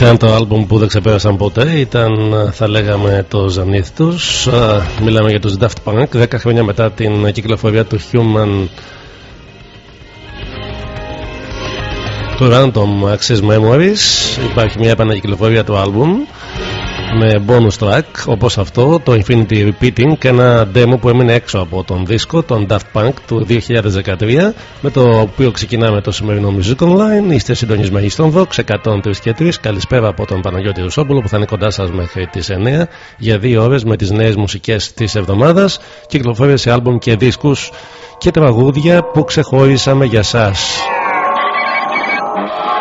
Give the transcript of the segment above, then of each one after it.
Ήταν το άλμπουμ που δεν ξεπέρασαν ποτέ, ήταν θα λέγαμε το ζανίθ τους. Μιλάμε για τους Daft Punk, 10 χρόνια μετά την κυκλοφορία του Human του Random Access Memories. Υπάρχει μια επανακυκλοφορία του άλμπουμ με bonus track όπως αυτό το Infinity Repeating και ένα demo που έμεινε έξω από τον δίσκο τον Daft Punk του 2013 με το οποίο ξεκινάμε το σημερινό Music Online. Είστε συντονισμένοι στον Vox 103 και 3 καλησπέρα από τον Παναγιώτη Ρουσόπουλο που θα είναι κοντά σας μέχρι τις 9 για δύο ώρες με τις νέες μουσικές της εβδομάδας. Κυκλοφορίες σε άλμπομ και δίσκους και τραγούδια που ξεχώρισαμε για σας.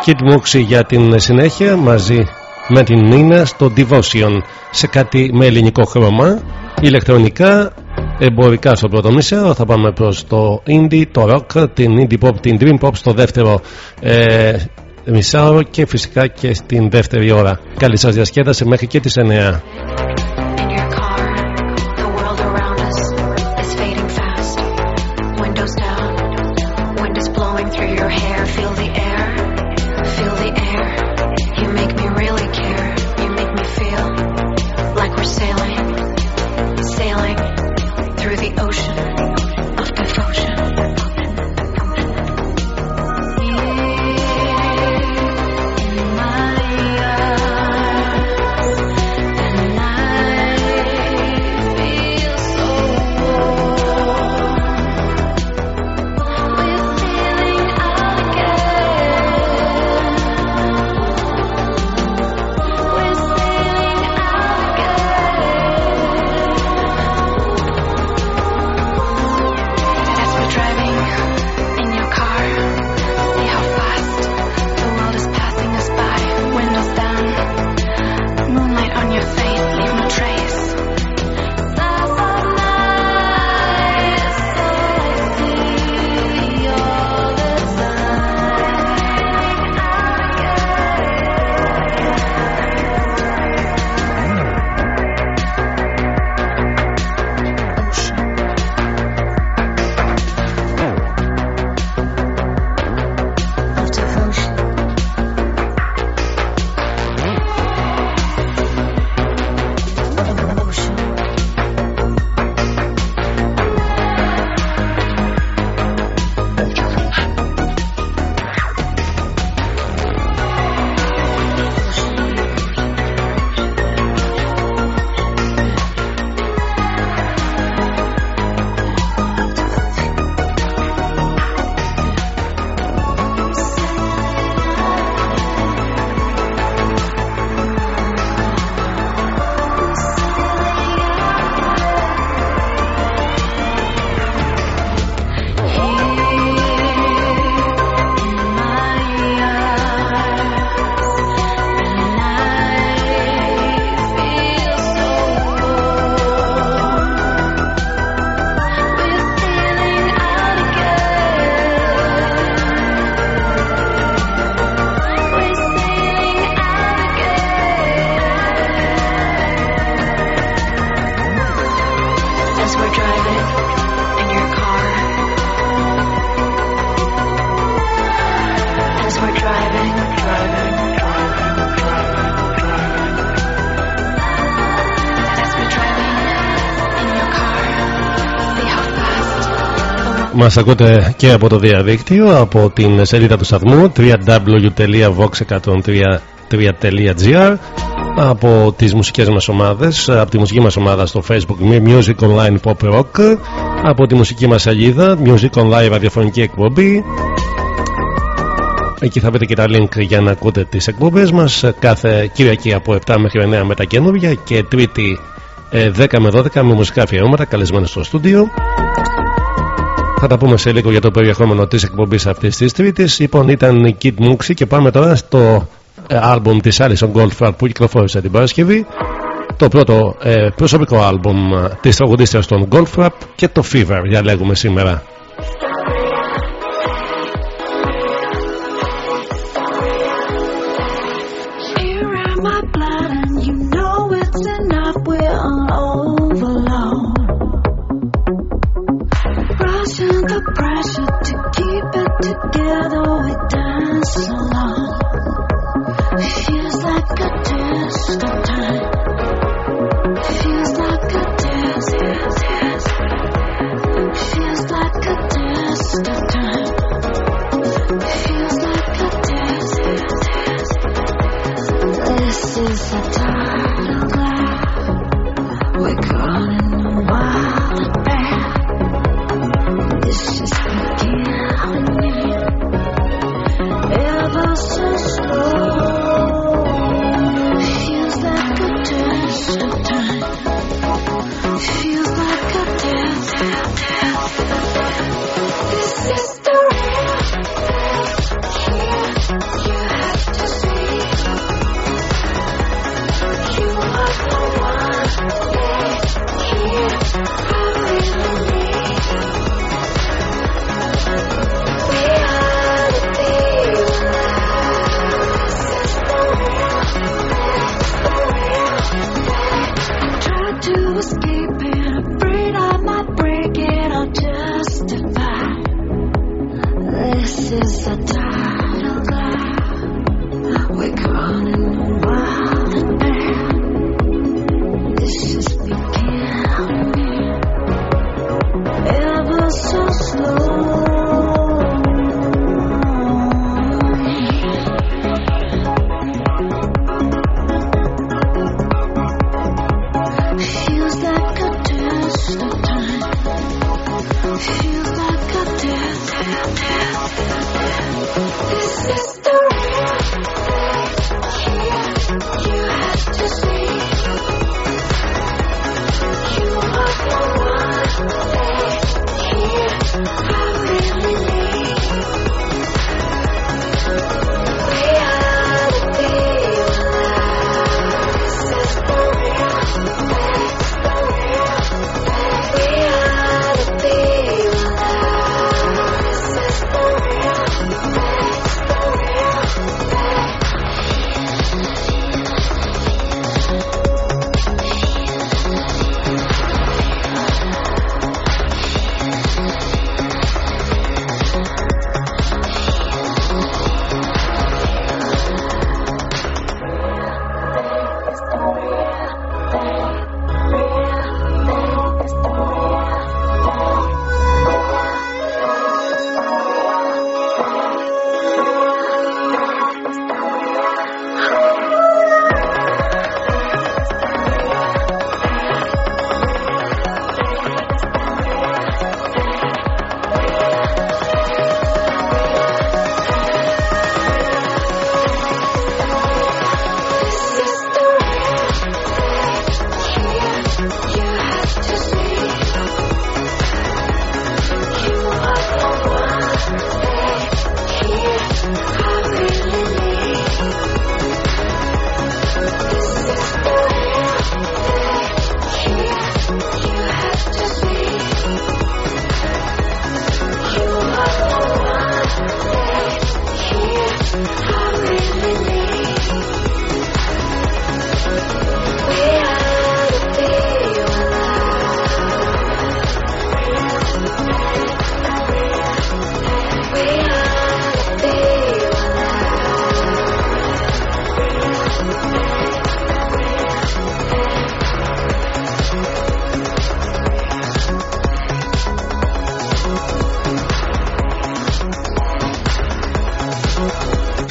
Kid Mooksy για την συνέχεια μαζί με την Νίνα στο Devotion. Σε κάτι με ελληνικό χρώμα ηλεκτρονικά εμπορικά στο πρώτο μισό. Θα πάμε προς το indie, το rock την indie pop, την dream pop στο δεύτερο ε, μισάωρο και φυσικά και στην δεύτερη ώρα. Καλή σας διασκέδαση μέχρι και τις 9 Μας ακούτε και από το διαδίκτυο από την σελίδα του σταθμού www.vox103.gr από τις μουσικές μας ομάδες από τη μουσική μας ομάδα στο facebook Music Online Pop Rock από τη μουσική μας σελίδα Music Online ραδιοφωνική εκπομπή. Εκεί θα βρείτε και τα link για να ακούτε τις εκπομπές μας κάθε Κυριακή από 7 μέχρι 9 με τα καινούργια και Τρίτη 10 ε, με 12 με μουσικά αφιερώματα καλεσμένα στο στούντιο θα τα πούμε σε λίγο για το περιεχόμενο της εκπομπής αυτής της Τρίτης. Λοιπόν ήταν η Kid Muxi και πάμε τώρα στο άλμπουμ της Alison Goldfrapp που κυκλοφόρησε την Παρασκευή. Το πρώτο ε, προσωπικό άλμπουμ της τραγουδίστριας των Goldfrapp και το Fever διαλέγουμε σήμερα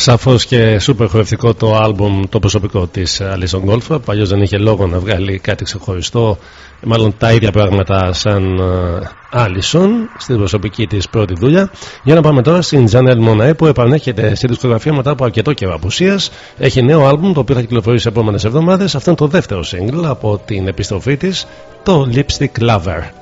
Σαφώς και σούπερ χορευτικό το άλμπουμ το προσωπικό της Alison Γκόλφα. Παλιώ δεν είχε λόγο να βγάλει κάτι ξεχωριστό, μάλλον τα ίδια πράγματα σαν Alison στην προσωπική της πρώτη δουλειά. Για να πάμε τώρα στην Janelle Monae που επανέρχεται στη δισκογραφία μετά από αρκετό καιρό απουσίας. Έχει νέο άλμπουμ το οποίο θα κυκλοφορήσει σε επόμενες εβδομάδες. Αυτό είναι το δεύτερο single από την επιστροφή της, το Lipstick Lover.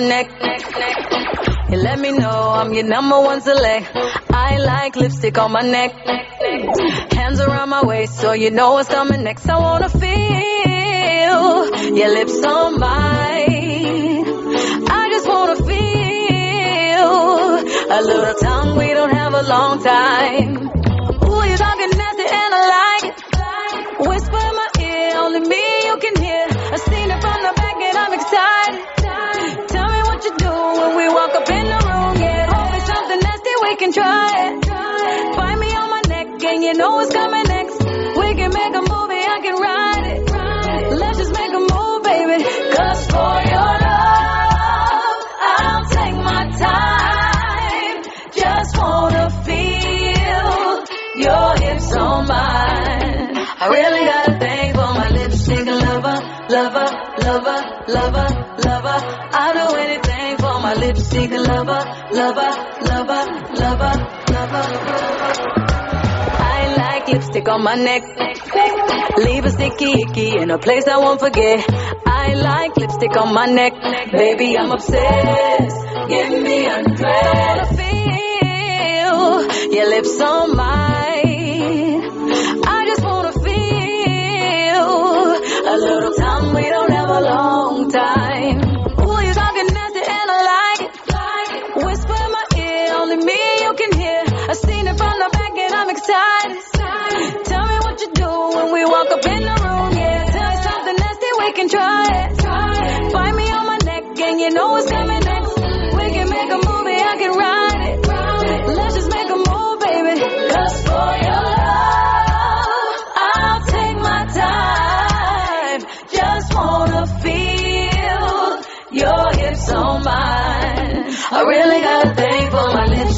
Neck. You let me know I'm your number one select. I like lipstick on my neck. Hands around my waist so you know what's coming next. I wanna feel your lips on mine. I just wanna feel a little tongue. We don't have a long time. Can try it. Find me on my neck and you know what's coming next. We can make a movie, I can write it. Let's just make a move, baby. Cause for your love, I'll take my time. Just wanna feel your hips on mine. I really got a thing for my lipstick lover, lover, lover, lover, lover. I'll do anything for my lipstick lover, lover, lover, lipstick on my neck. Leave a sticky icky in a place I won't forget. I like lipstick on my neck. Baby, I'm obsessed. Give me undressed. Feel your lips on mine.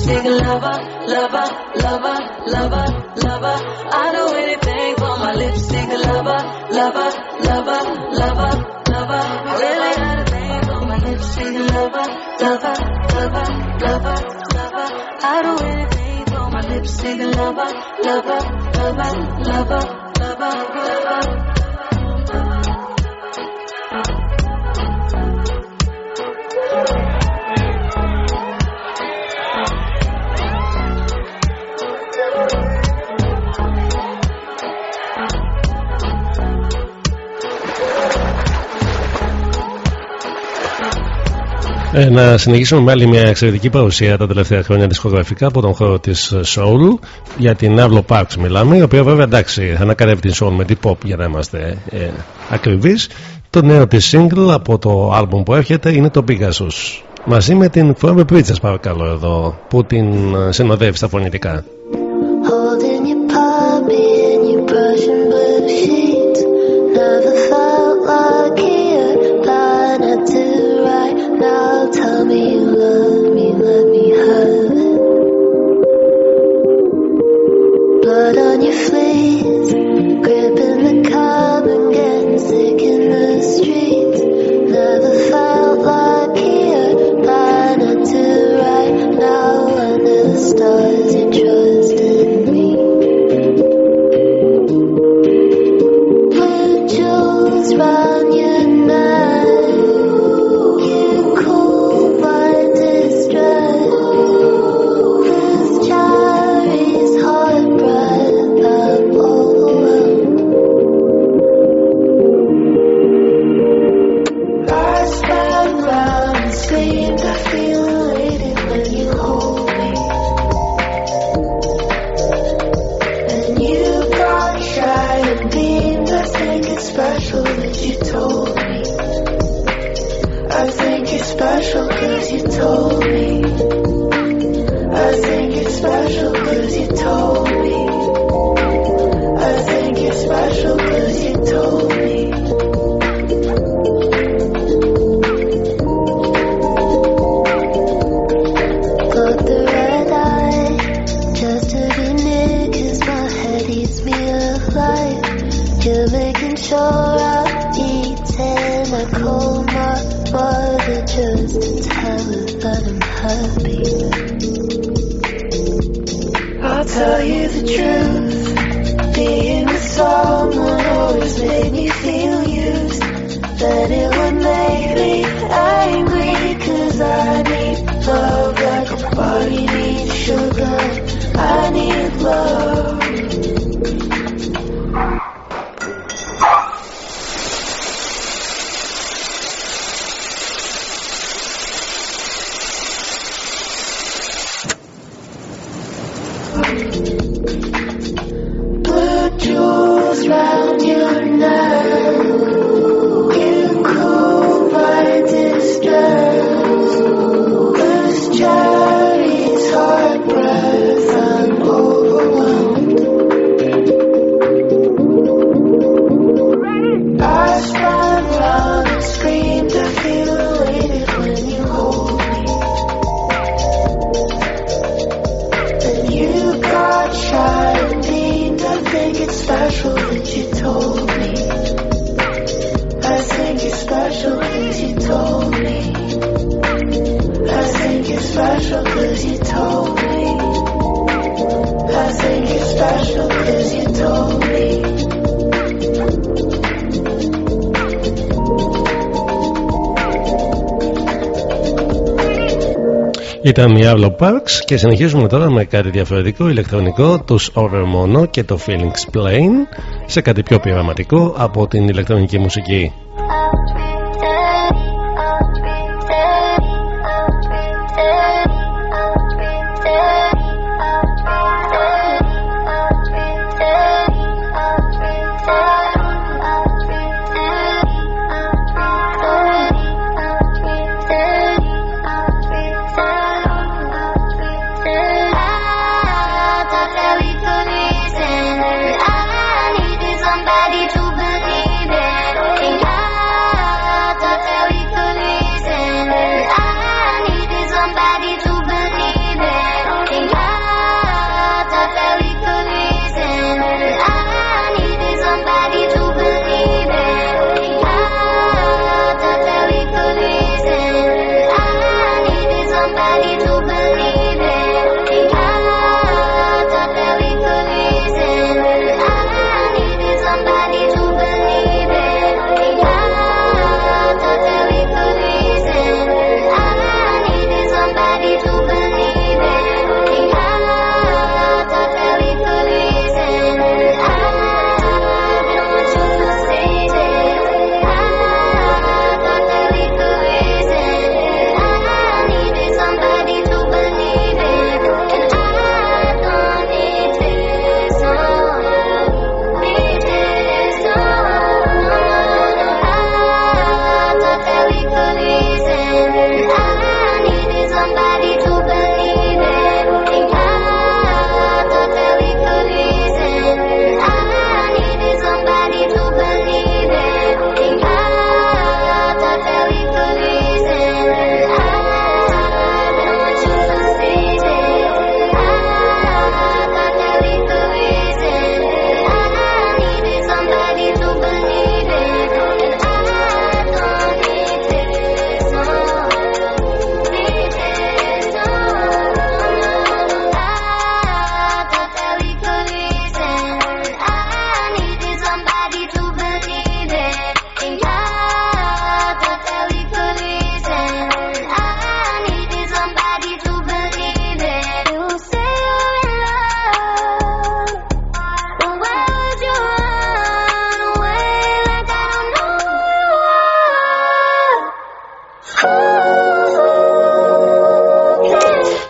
Lipstick lover, lover, lover, lover, lover. I do anything for my lipstick lover, lover, lover, lover, lover. I really got a thing for my lipstick lover, lover, lover, lover, lover. I do anything for my lipstick lover, lover, lover, lover, lover, lover. Ε, να συνεχίσουμε με άλλη μια εξαιρετική παρουσία τα τελευταία χρόνια δισκογραφικά από τον χώρο της Soul για την Arlo Parks μιλάμε, η οποία βέβαια εντάξει θα ανακαλεύει την Soul με την pop για να είμαστε ε, ακριβείς. Το νέο της single από το album που έρχεται είναι το Pegasus. Μαζί με την Phoebe Bridges παρακαλώ εδώ που την ε, συνοδεύει στα φωνητικά. On your fleece, tell you the truth. Being with someone always made me feel used. That it would make me Ήταν η Arlo Parks και συνεχίζουμε τώρα με κάτι διαφορετικό ηλεκτρονικό τους Over Mono και το Feelings Plain σε κάτι πιο πειραματικό από την ηλεκτρονική μουσική.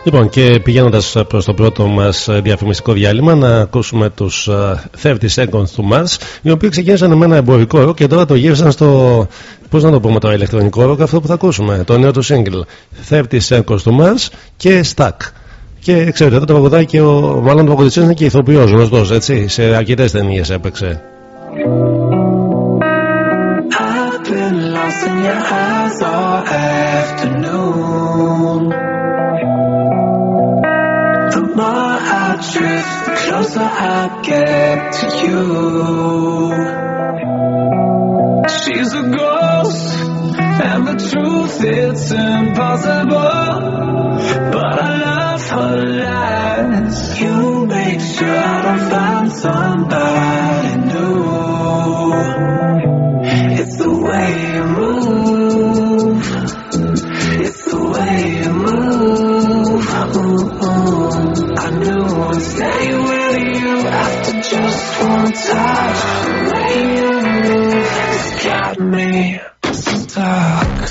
Λοιπόν, και πηγαίνοντας προς το πρώτο μας ε, διαφημιστικό διάλειμμα, να ακούσουμε τους ε, 30 Seconds του Mars, οι οποίοι ξεκίνησαν με ένα εμπορικό ροκ και τώρα το γύρισαν στο. Πώς να το πούμε το ηλεκτρονικό ροκ, αυτό που θα ακούσουμε. Το νέο του single 30 Seconds του Mars και Stack. Και ξέρετε, εδώ το παγωδάκι, ο, μάλλον το παγωδιστής είναι και ηθοποιός γνωστός, έτσι. Σε αρκετές ταινίες έπαιξε. I've been lost in your eyes all afternoon. More I drift, the closer I get to you. She's a ghost, and the truth it's impossible. But I love her lies. You make sure I don't find somebody new. It's the way you move. It's the way you move. Ooh, I I'd stay with you after just one touch. The way you move has got me stuck.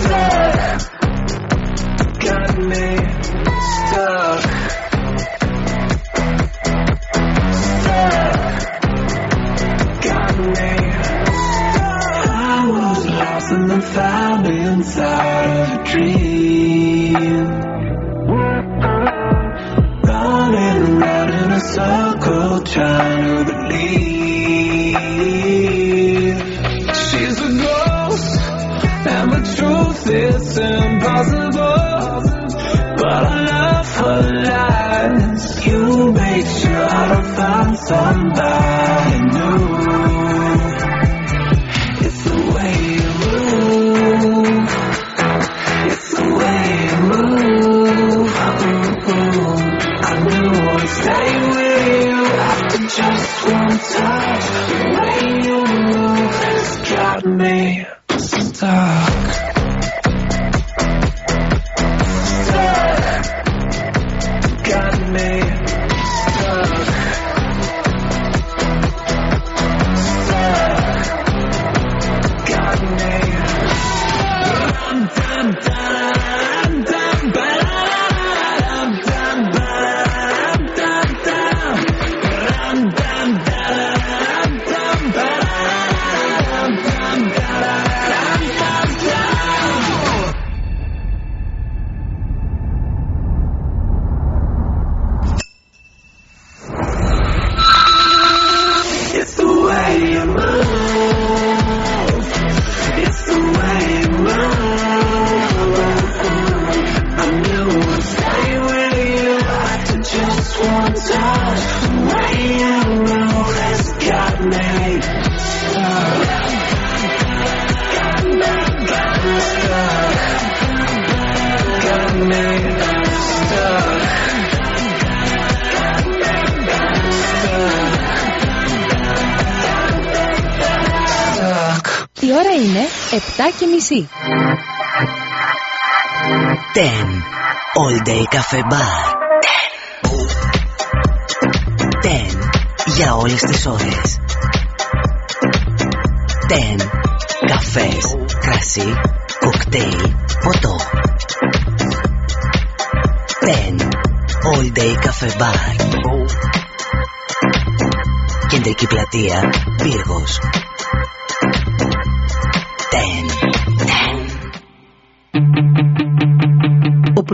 Stuck. Got me stuck. got me. Stuck. I was lost and then found inside of a dream. Circle trying to believe. She's a ghost, and the truth is impossible. But I love her lies. You make sure don't find somebody Η ώρα είναι 7 και μισή. 10. All Day Cafe Bar. 10. 10. Για όλες τις ώρες. 10. Καφές, κρασί, κοκτέιλ, ποτό. 10. All Day Cafe Bar. Κεντρική πλατεία, Πύργος.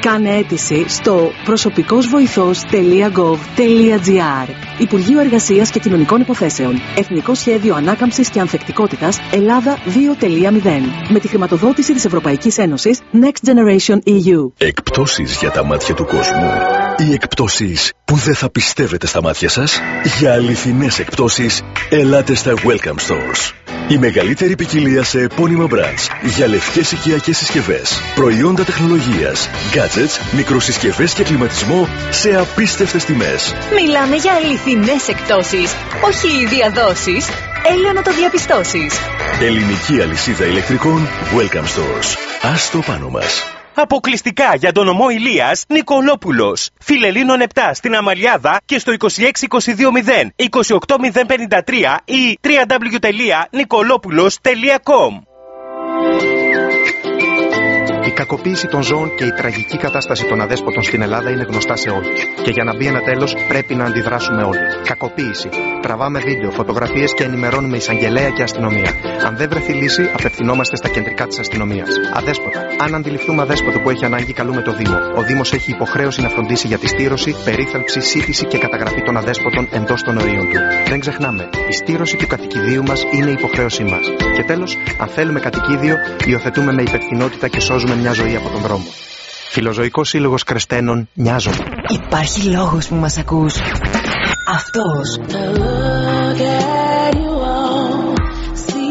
Κάνε αίτηση στο προσωπικόςβοηθός.gov.gr Υπουργείο Εργασίας και Κοινωνικών Υποθέσεων. Εθνικό Σχέδιο Ανάκαμψης και Ανθεκτικότητας Ελλάδα 2.0. Με τη χρηματοδότηση της Ευρωπαϊκής Ένωσης Next Generation E EU. Εκπτώσεις για τα μάτια του κόσμου. Οι εκπτώσεις που δεν θα πιστεύετε στα μάτια σας. Για αληθινές εκπτώσεις, ελάτε στα Welcome Stores. Η μεγαλύτερη ποικιλία σε επώνυμα brands για λευκές οικιακές συσκευές, προϊόντα τεχνολογίας, gadgets, μικροσυσκευές και κλιματισμό σε απίστευτες τιμές. Μιλάμε για αληθινές εκπτώσεις, όχι διαδόσεις. Έλειο να το διαπιστώσεις. Ελληνική αλυσίδα ηλεκτρικών Welcome Stores. Ας το πάνω μας. Αποκλειστικά για τον ομό Ηλίας Νικολόπουλος. Φιλελίνων 7 στην Αμαλιάδα και στο 26220 28053 ή www.nicolopoulos.com. Η κακοποίηση των ζώων και η τραγική κατάσταση των αδέσποτων στην Ελλάδα είναι γνωστά σε όλους. Και για να μπει ένα τέλος, πρέπει να αντιδράσουμε όλοι. Κακοποίηση. Τραβάμε βίντεο, φωτογραφίες και ενημερώνουμε εισαγγελέα και αστυνομία. Αν δεν βρεθεί λύση, απευθυνόμαστε στα κεντρικά της αστυνομίας. Αδέσποτα. Αν αντιληφθούμε αδέσποτο που έχει ανάγκη, καλούμε το Δήμο. Ο Δήμος έχει υποχρέωση να φροντίσει για τη στήρωση, περίθαλψη, σύντηση και καταγραφή των αδέσποτων εντός των ορίων του. Δεν ξεχνάμε, η στήρωση του κατοικιδίου μας είναι υποχρέωσή μας. Και τέλος, αν θέλουμε κατοικίδιο, υιοθετούμε με υπευθυνότητα και σώζουμε μια ζωή από τον δρόμο. Φιλοζωικός Σύλλογος Κρεστένων, νοιάζομαι. Υπάρχει λόγος που μας ακούς. Αυτός. Look at you all, see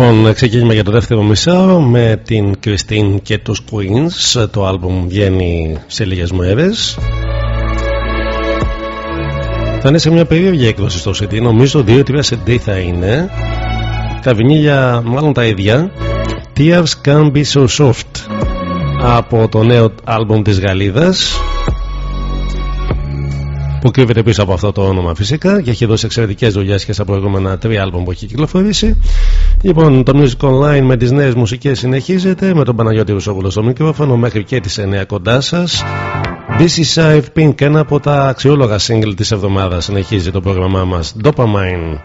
Λοιπόν, ξεκίνημα για το δεύτερο μισάρο με την Κριστίν και τους Queens. Το άλμπουμ βγαίνει σε λίγες μέρες. Θα είναι σε μια περίεργη έκδοση στο CD. Νομίζω 2-3 CD θα είναι. Τα βινίλια μάλλον τα ίδια. Tears Can Be So Soft από το νέο άλμπουμ της Γαλλίδας που κρύβεται πίσω από αυτό το όνομα φυσικά και έχει δώσει εξαιρετικές δουλειές και στα προηγούμενα τρία άλμπομ που έχει κυκλοφορήσει. Λοιπόν, το Music Online με τις νέες μουσικές συνεχίζεται με τον Παναγιώτη Ρουσόπουλο στο μικρόφωνο μέχρι και τις 9 κοντά σας. This is I've Pink, ένα από τα αξιόλογα single της εβδομάδας συνεχίζει το πρόγραμμά μας. Dopamine.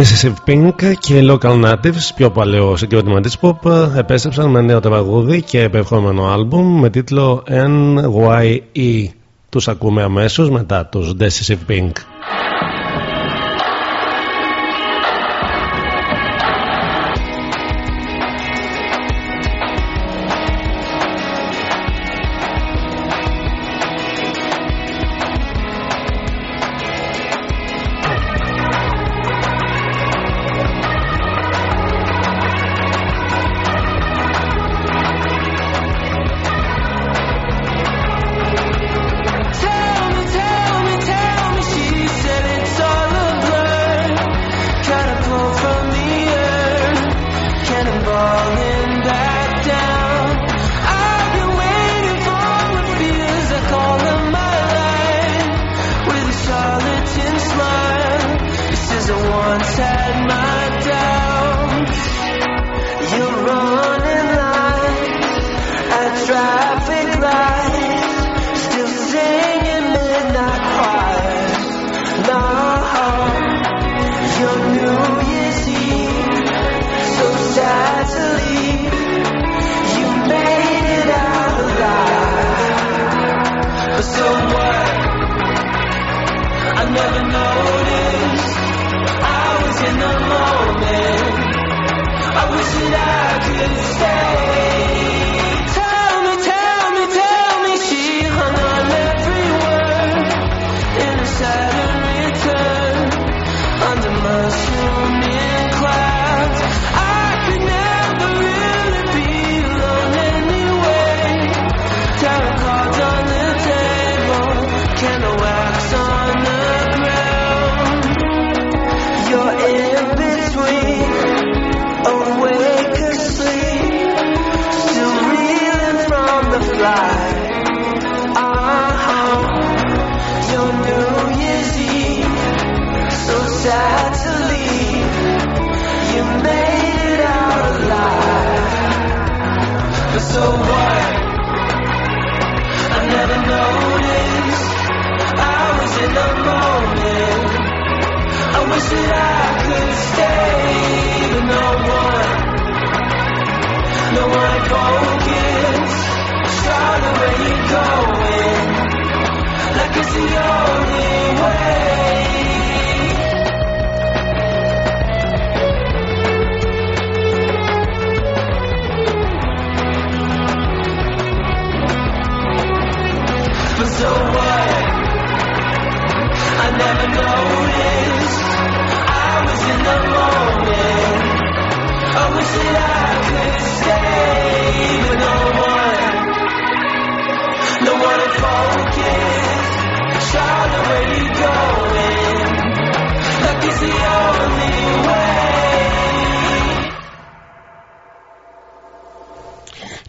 Decisive Pink και Local Natives, πιο παλαιό συγκρότημα της pop, ε, επέστρεψαν με νέο τραγούδι και επερχόμενο άλμπουμ με τίτλο NYE. Τους ακούμε αμέσως μετά τους Decisive Pink.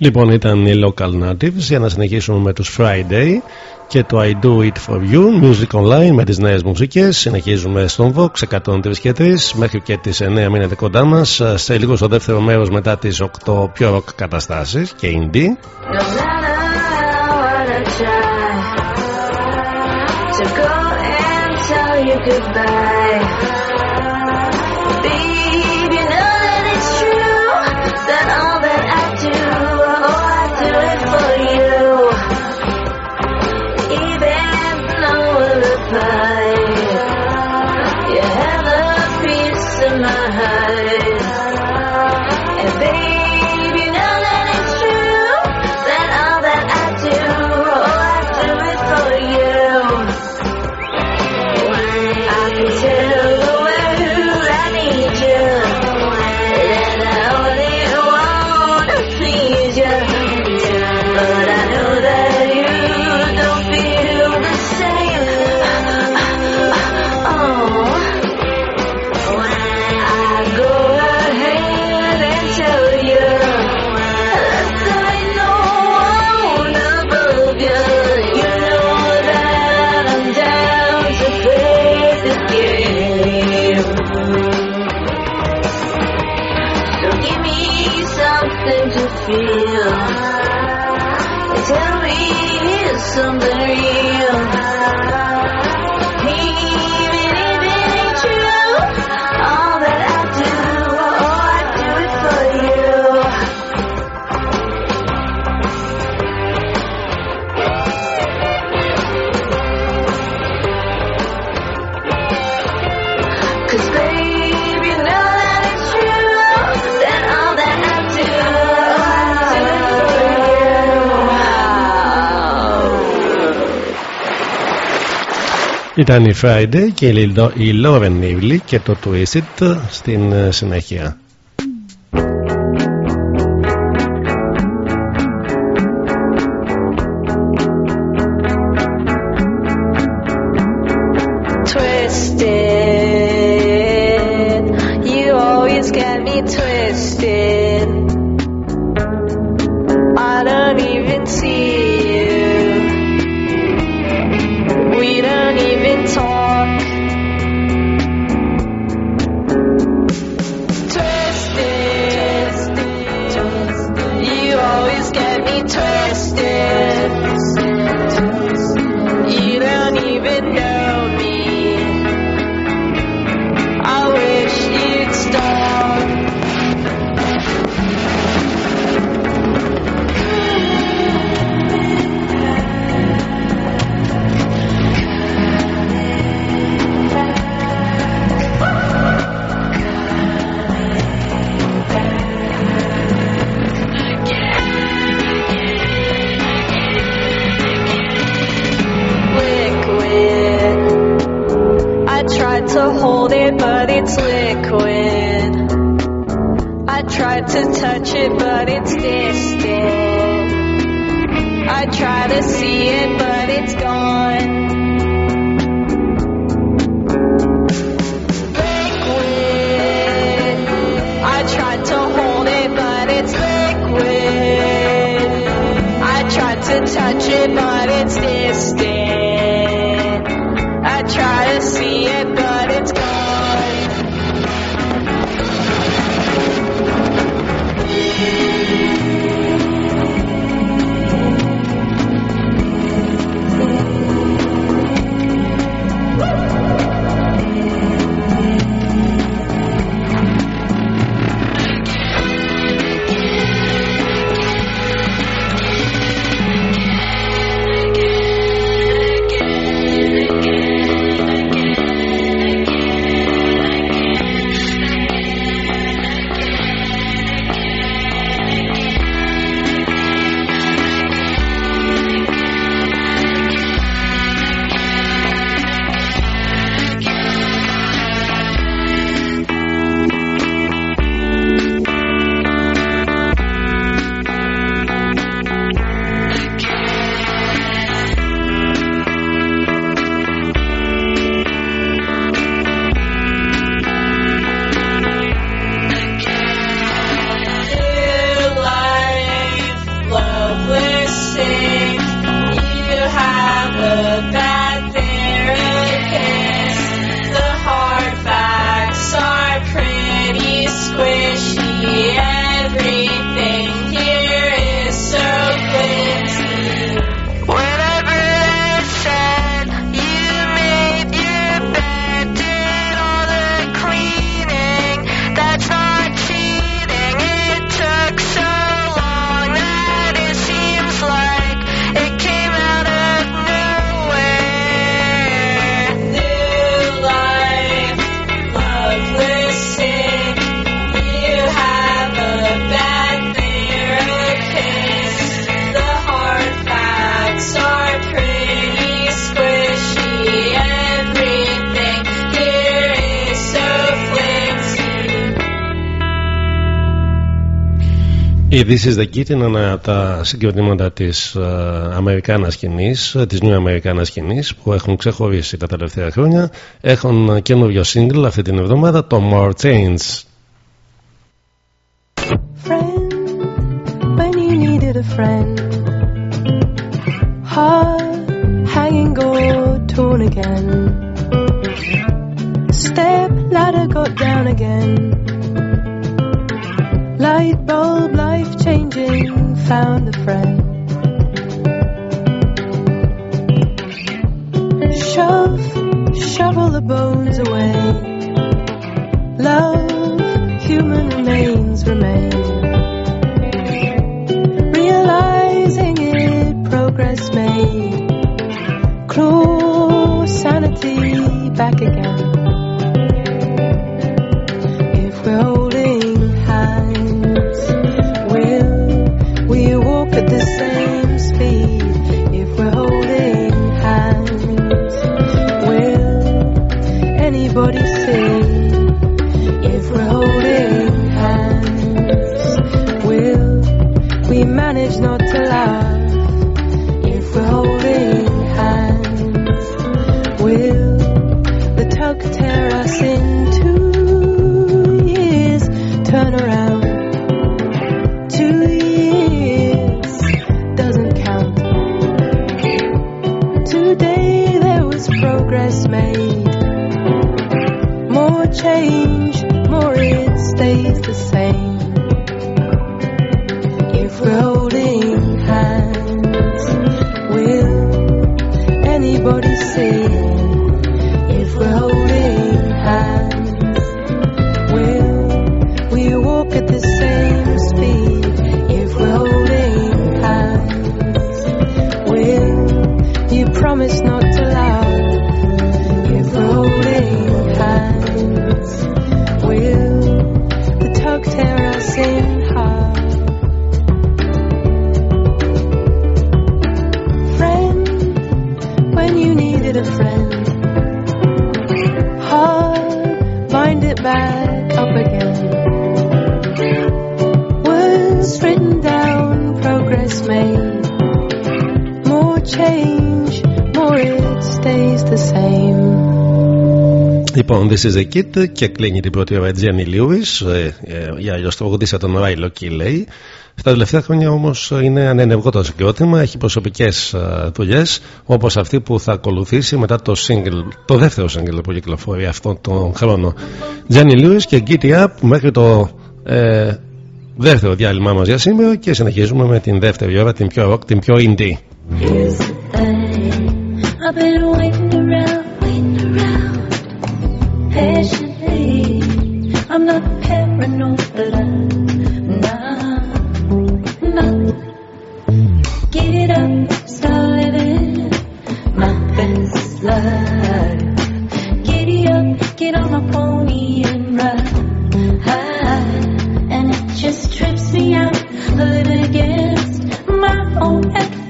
Λοιπόν, ήταν οι Local Natives για να συνεχίσουμε με τους Friday και το I Do It For You Music Online με τις νέες μουσικές, συνεχίζουμε στον Vox 103 και 3 μέχρι και τις 9 μείνετε κοντά μας ε, σε λίγο στο δεύτερο μέρος μετά τις 8 πιο rock καταστάσεις και indie. Ήταν η Friday και η Lauren Nively και το Twisted στην ε, συνέχεια. Η This is the Kid είναι ένα από τα συγκροτήματα της uh, Αμερικάνας σκηνής, της Νέου Αμερικάνα σκηνής που έχουν ξεχωρίσει τα τελευταία χρόνια. Έχουν καινούριο single αυτή την εβδομάδα, το More Chains. This is the Kid και κλείνει την πρώτη ώρα η Jenny Lewis. Ε, ε, για αλλιώ τραγουδίσα τον Ράιλο λέει. Στα τελευταία χρόνια όμως είναι ανενεργό το συγκρότημα, έχει προσωπικές δουλειές όπως αυτή που θα ακολουθήσει μετά το single, το δεύτερο single που κυκλοφορεί αυτόν τον χρόνο. Jenny Lewis και Giddy Up μέχρι το ε, δεύτερο διάλειμμα μας για σήμερα και συνεχίζουμε με την δεύτερη ώρα, την πιο rock, την πιο indie. Patiently. I'm not paranoid, but I'm not, not. Get up, start living my best life. Giddy up, get on my pony and ride. And it just trips me out, living against my own advice.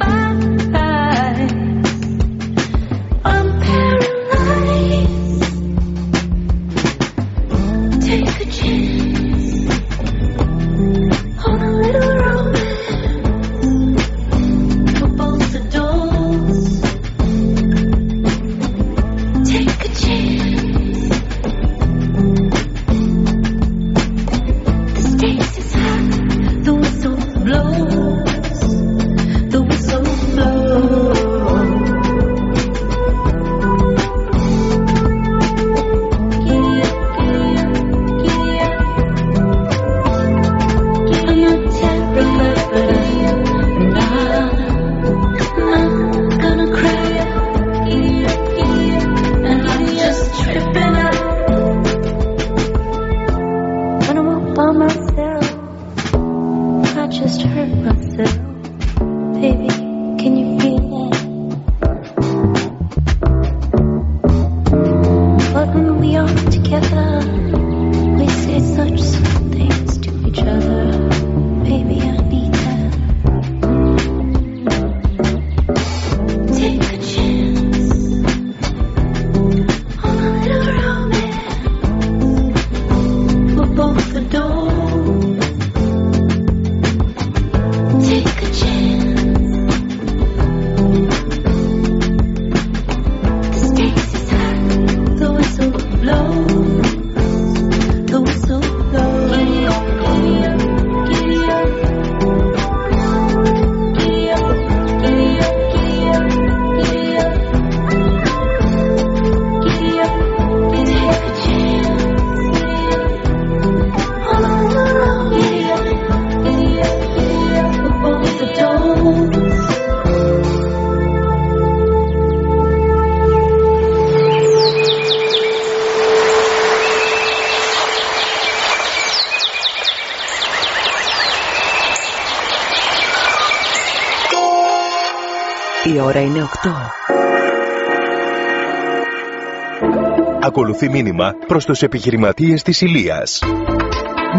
Ακολουθεί μήνυμα προς τους επιχειρηματίες της Ηλίας.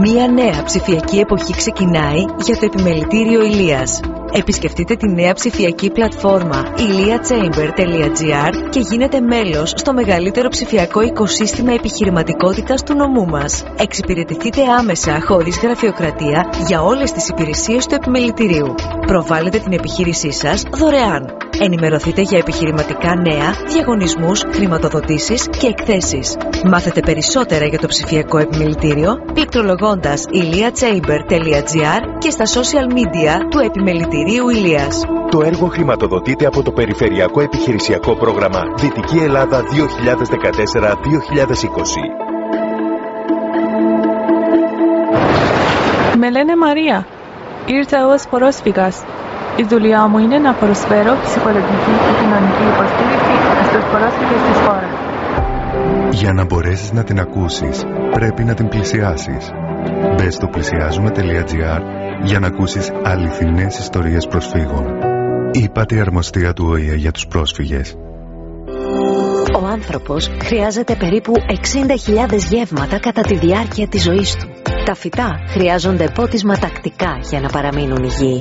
Μία νέα ψηφιακή εποχή ξεκινάει για το επιμελητήριο Ηλίας. Επισκεφτείτε τη νέα ψηφιακή πλατφόρμα iliachamber.gr και γίνετε μέλος στο μεγαλύτερο ψηφιακό οικοσύστημα επιχειρηματικότητας του νομού μας. Εξυπηρετηθείτε άμεσα χωρίς γραφειοκρατία για όλες τις υπηρεσίες του επιμελητηρίου. Προβάλλετε την επιχείρησή σας δωρεάν. Ενημερωθείτε για επιχειρηματικά νέα, διαγωνισμούς, χρηματοδοτήσεις και εκθέσεις. Μάθετε περισσότερα για το ψηφιακό επιμελητήριο πληκτρολογώντας iliachamber.gr και στα social media του Επιμελητηρίου Ηλίας. Το έργο χρηματοδοτείται από το Περιφερειακό Επιχειρησιακό Πρόγραμμα Δυτική Ελλάδα 2014-2020. Με λένε Μαρία. Ήρθα ως πρόσφυγας. Η δουλειά μου είναι να προσφέρω ψυχολογική και κοινωνική υποστήριξη στους πρόσφυγες της χώρας. Για να μπορέσεις να την ακούσεις, πρέπει να την πλησιάσεις. Μπες στο πλησιάζουμε.gr για να ακούσεις αληθινές ιστορίες προσφύγων. Είπατε η αρμοστία του ΟΗΕ για τους πρόσφυγες. Ο άνθρωπος χρειάζεται περίπου 60.000 γεύματα κατά τη διάρκεια της ζωής του. Τα φυτά χρειάζονται πότισμα τακτικά για να παραμείνουν υγιεί.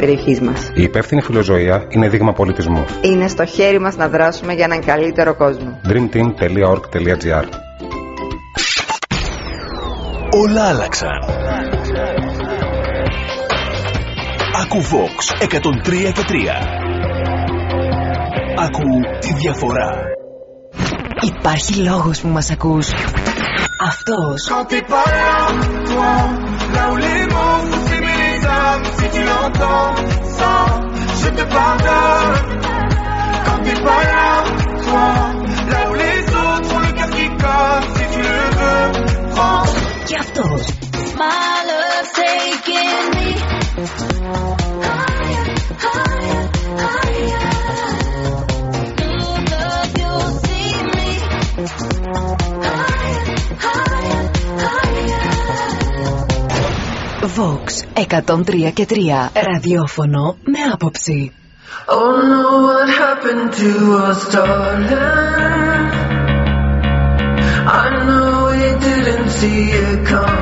περιοχής μας. Η υπεύθυνη φιλοζωία είναι δείγμα πολιτισμού. Είναι στο χέρι μας να δράσουμε για έναν καλύτερο κόσμο. dreamteam.org.gr Όλα άλλαξαν. Ακού Vox 103 και 3. Ακού τη διαφορά. Υπάρχει λόγος που μας ακούς. Αυτός. Quand t'es pas là, toi, là où les mots si tu l'entends. Sans, je te pardonne. Quand t'es pas là, toi, là où les autres ont le cœur si tu le veux, prends. Vox 103 και 3. Ραδιόφωνο με άποψη. Oh no, what happened to us, darling? I know we didn't see it coming.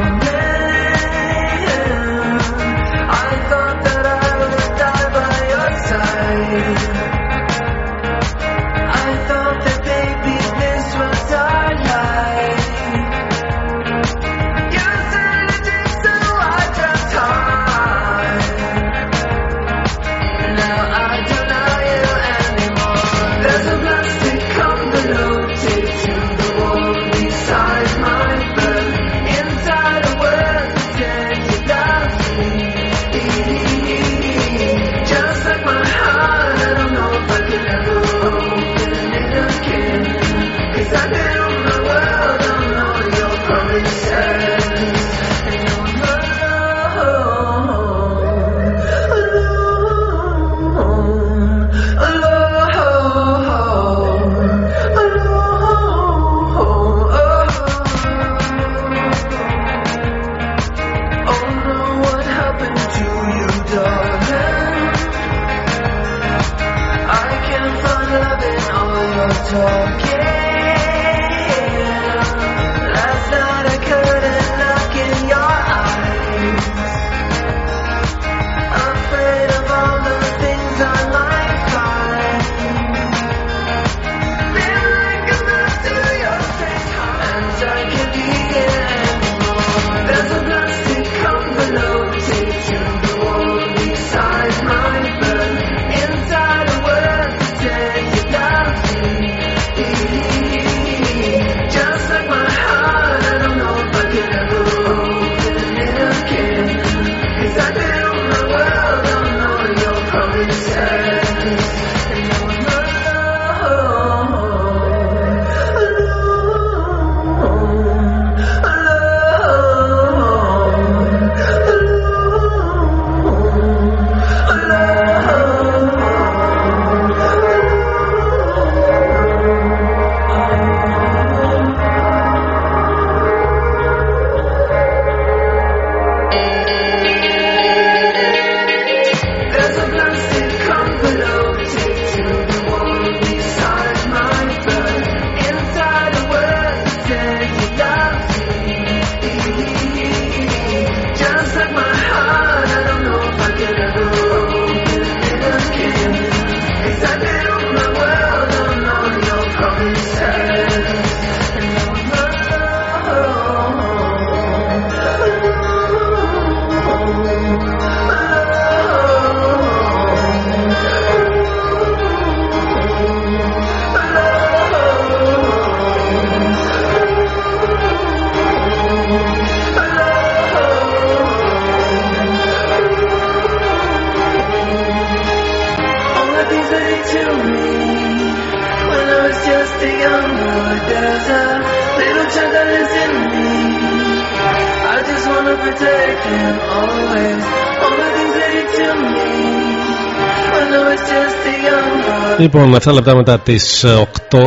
Λοιπόν, 7 λεπτά μετά τις 8,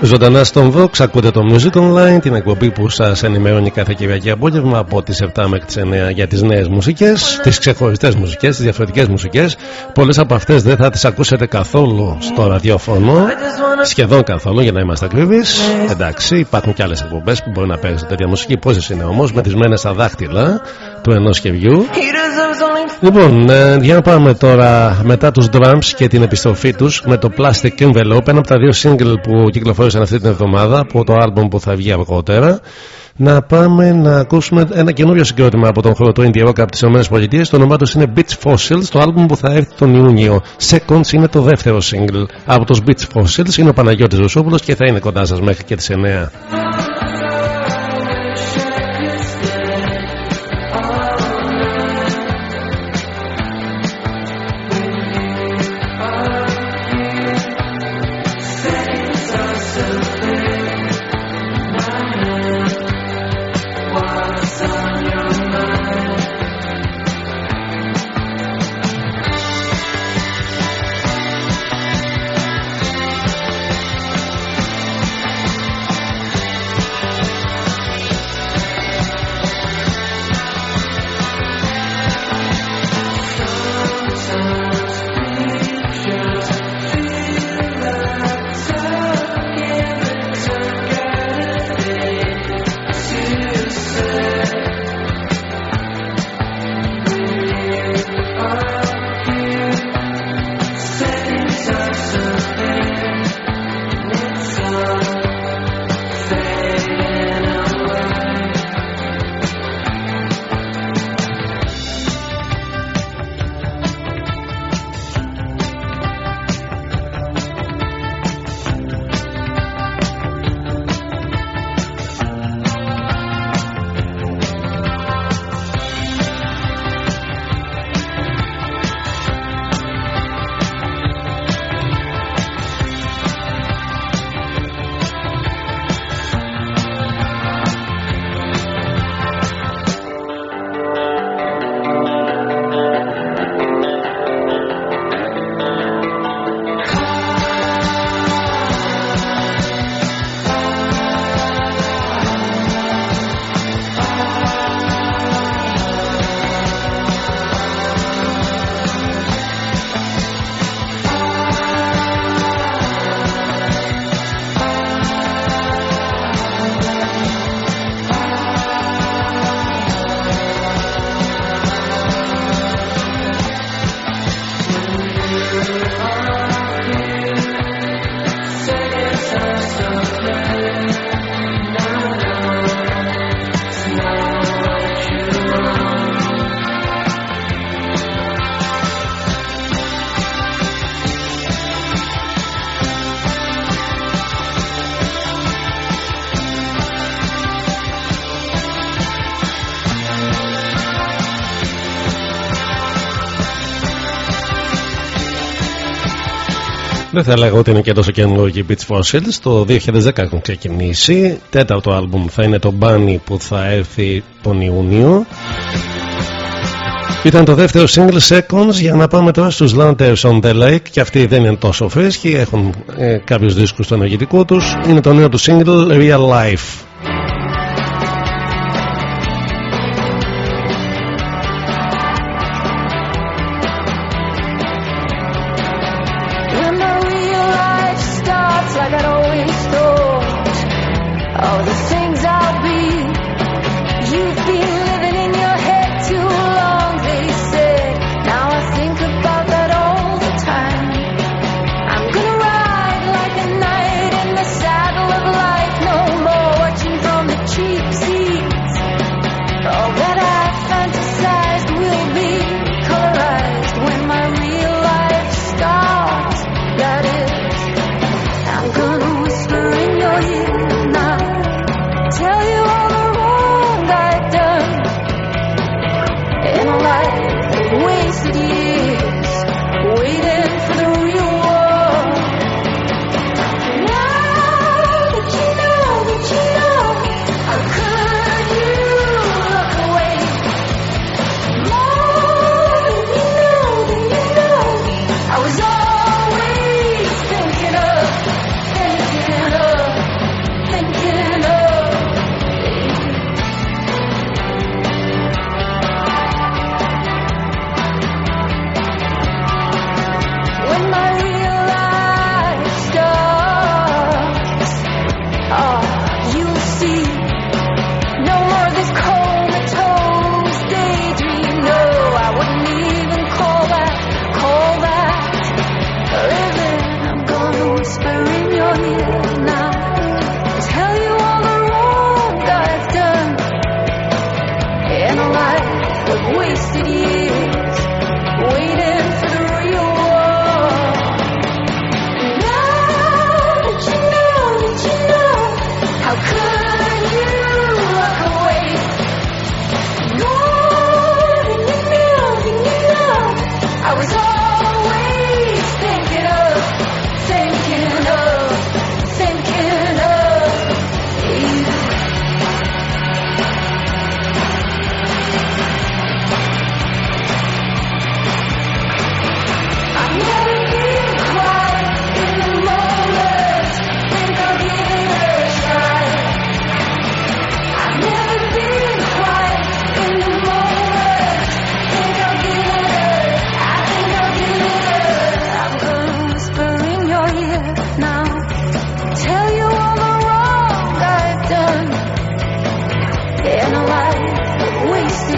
ζωντανά στον Vox, ακούτε το Music Online, την εκπομπή που σας ενημερώνει κάθε Κυριακή απόγευμα από τις 7 μέχρι τις 9 για τις νέες μουσικές, τις ξεχωριστές μουσικές, τις διαφορετικές μουσικές. Πολλές από αυτές δεν θα τις ακούσετε καθόλου στο ραδιόφωνο, σχεδόν καθόλου για να είμαστε ακριβείς. Εντάξει, υπάρχουν και άλλες εκπομπές που μπορεί να παίζουν τέτοια μουσική. Πόσες είναι όμως, μετρημένε στα δάχτυλα του ενός χεριού. He deserves only Λοιπόν, ε, για να πάμε τώρα μετά τους drums και την επιστροφή τους με το Plastic Envelope, ένα από τα δύο single που κυκλοφόρησαν αυτή την εβδομάδα από το album που θα βγει αργότερα. Να πάμε να ακούσουμε ένα καινούριο συγκρότημα από τον χώρο του Indie Rock από τις ΗΠΑ. Το όνομά τους είναι Beach Fossils, το album που θα έρθει τον Ιούνιο. Seconds είναι το δεύτερο single από τους Beach Fossils. Είναι ο Παναγιώτης Ρουσόπουλος και θα είναι κοντά σας μέχρι και τις 9. Δεν θα έλεγα ότι είναι και τόσο καινούργιοι οι Beach Fossils. Το 2010 έχουν ξεκινήσει. Τέταρτο άλμπουμ θα είναι το Bunny που θα έρθει τον Ιούνιο. Ήταν το δεύτερο single Seconds για να πάμε τώρα στους Lanterns on the Lake και αυτοί δεν είναι τόσο φρέσκοι, έχουν ε, κάποιους δίσκους στο ενεργητικό τους. Είναι το νέο του single Real Life.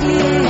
Yeah.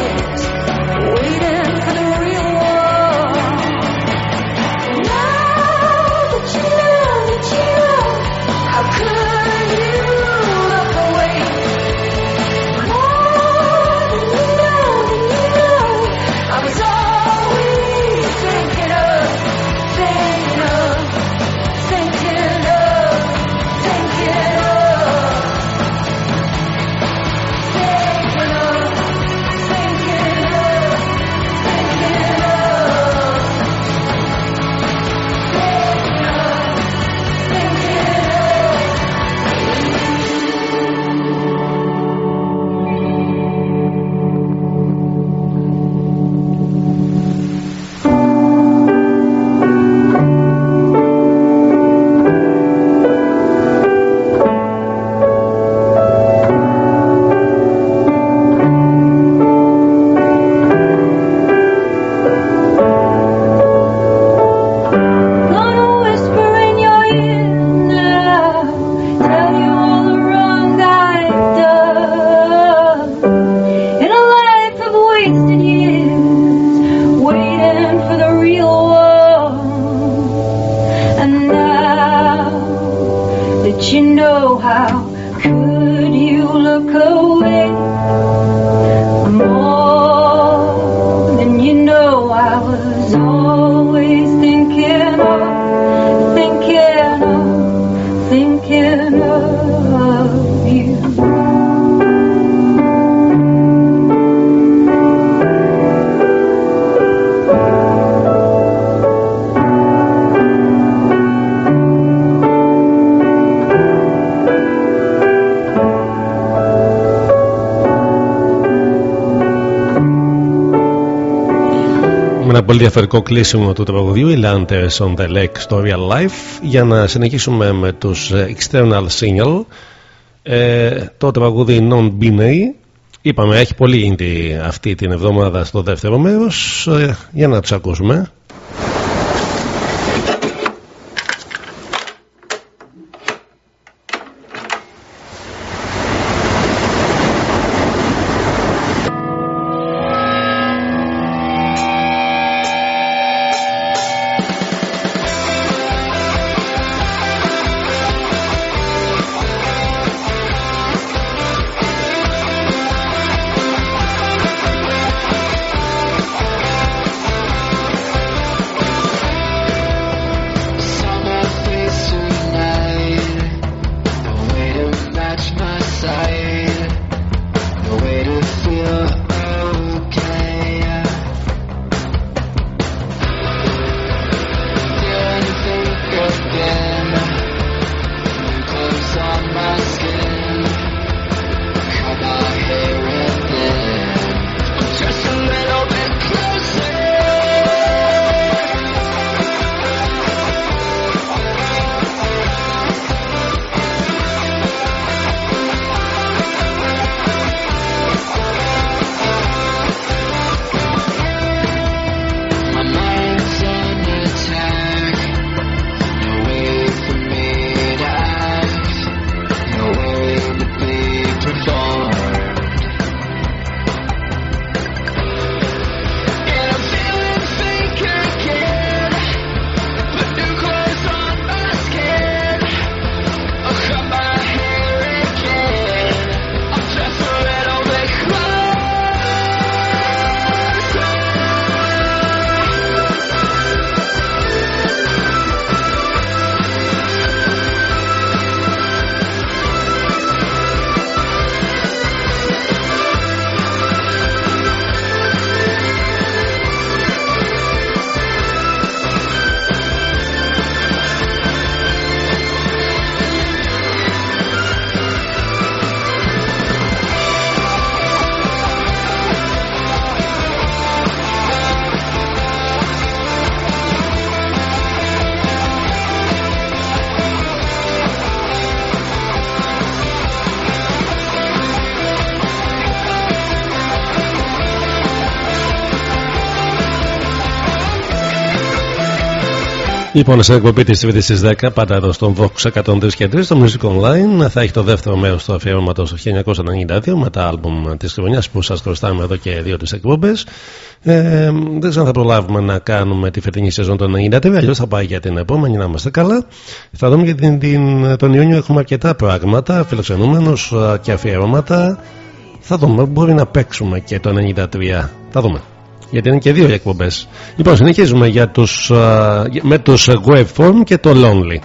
Διαφορικό κλείσιμο του τραγουδιού οι Landers on the Lake στο Real Life για να συνεχίσουμε με τους ε, External Signal ε, το τραγουδί Non-Binary είπαμε έχει πολύ indie αυτή την εβδομάδα στο δεύτερο μέρος, ε, για να τους ακούσουμε. Λοιπόν, σε εκπομπή της Τρίτη στις 10, πάντα εδώ στον Vox 103 και 3, στο Music Online, θα έχει το δεύτερο μέρος του αφιέρωματο του 1992 με τα άλμπουμ της χρονιάς που σας χρωστάμε εδώ και δύο τις εκπομπές. Ε, δεν ξέρω αν θα προλάβουμε να κάνουμε τη φετινή σεζόν των 93, αλλιώς θα πάει για την επόμενη, να είμαστε καλά. Θα δούμε για την, την, τον Ιούνιο έχουμε αρκετά πράγματα, φιλοξενούμενου και αφιερώματα. Θα δούμε, μπορεί να παίξουμε και το 93. Θα δούμε γιατί είναι και δύο οι εκπομπές. Λοιπόν, συνεχίζουμε για τους, uh, με τους Waveform και το Lonely.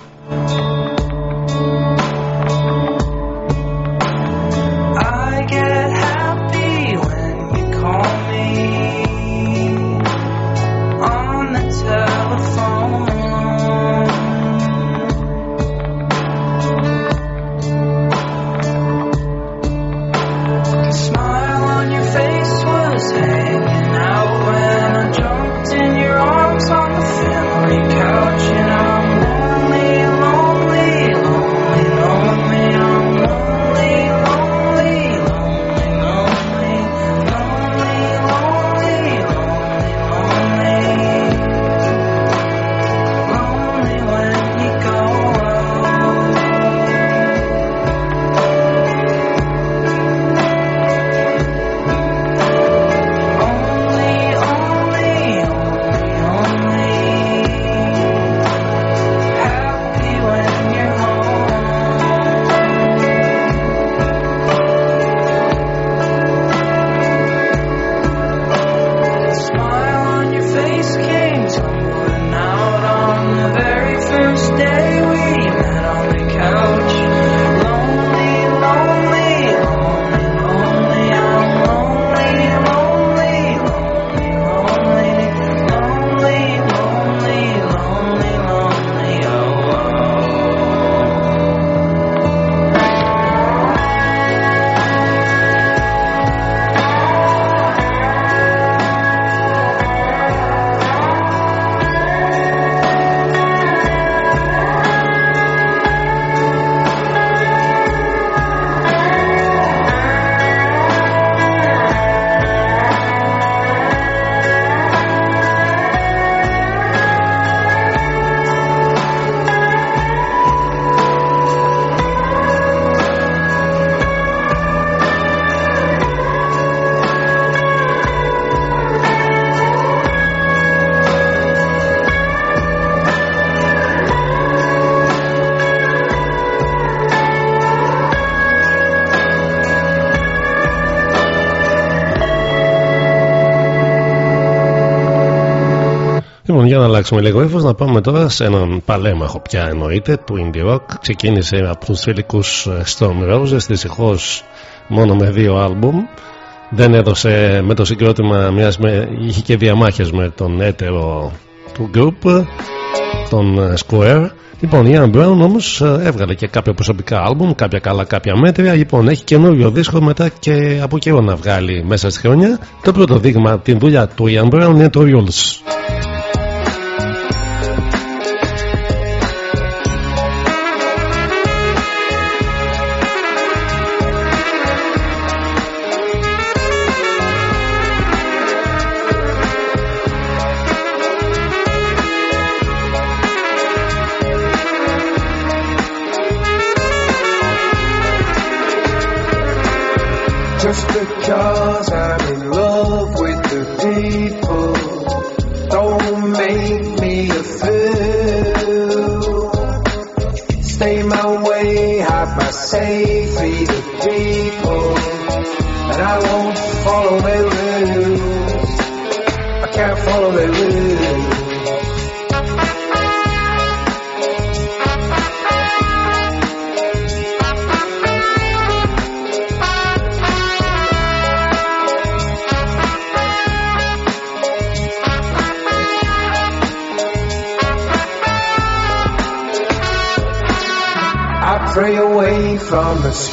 Να αλλάξουμε λίγο ύφος, να πάμε τώρα σε έναν παλέμαχο πια εννοείται του indie rock. Ξεκίνησε από τους θηλυκού Storm Roses, δυστυχώς μόνο με δύο άλμπουμ. Δεν έδωσε με το συγκρότημα, μιας με, είχε και διαμάχες με τον έτερο του group, τον ε, Square. Λοιπόν, η Ian Brown όμως έβγαλε και κάποια προσωπικά άλμπουμ, κάποια καλά, κάποια μέτρια. Λοιπόν, έχει καινούριο δίσκο μετά και από καιρό να βγάλει μέσα στη χρονιά. Το πρώτο δείγμα την δουλειά του Ian Brown είναι το Rules.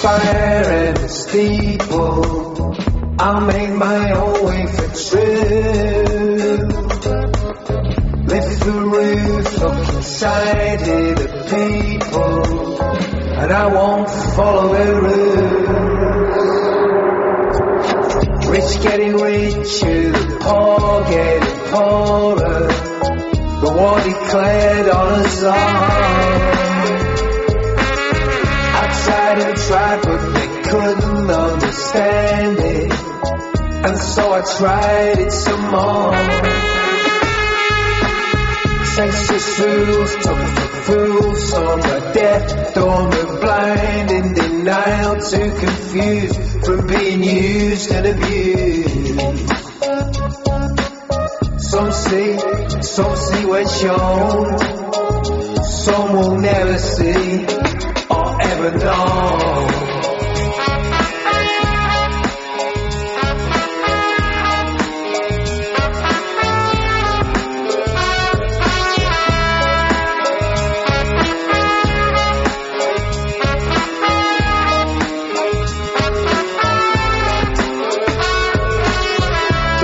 fire and the steam. Tried it some more. Sexist rules took the fools, some are deaf, dumb and blind, in denial, too confused from being used and abused. Some see, some see when shown, some will never see or ever know.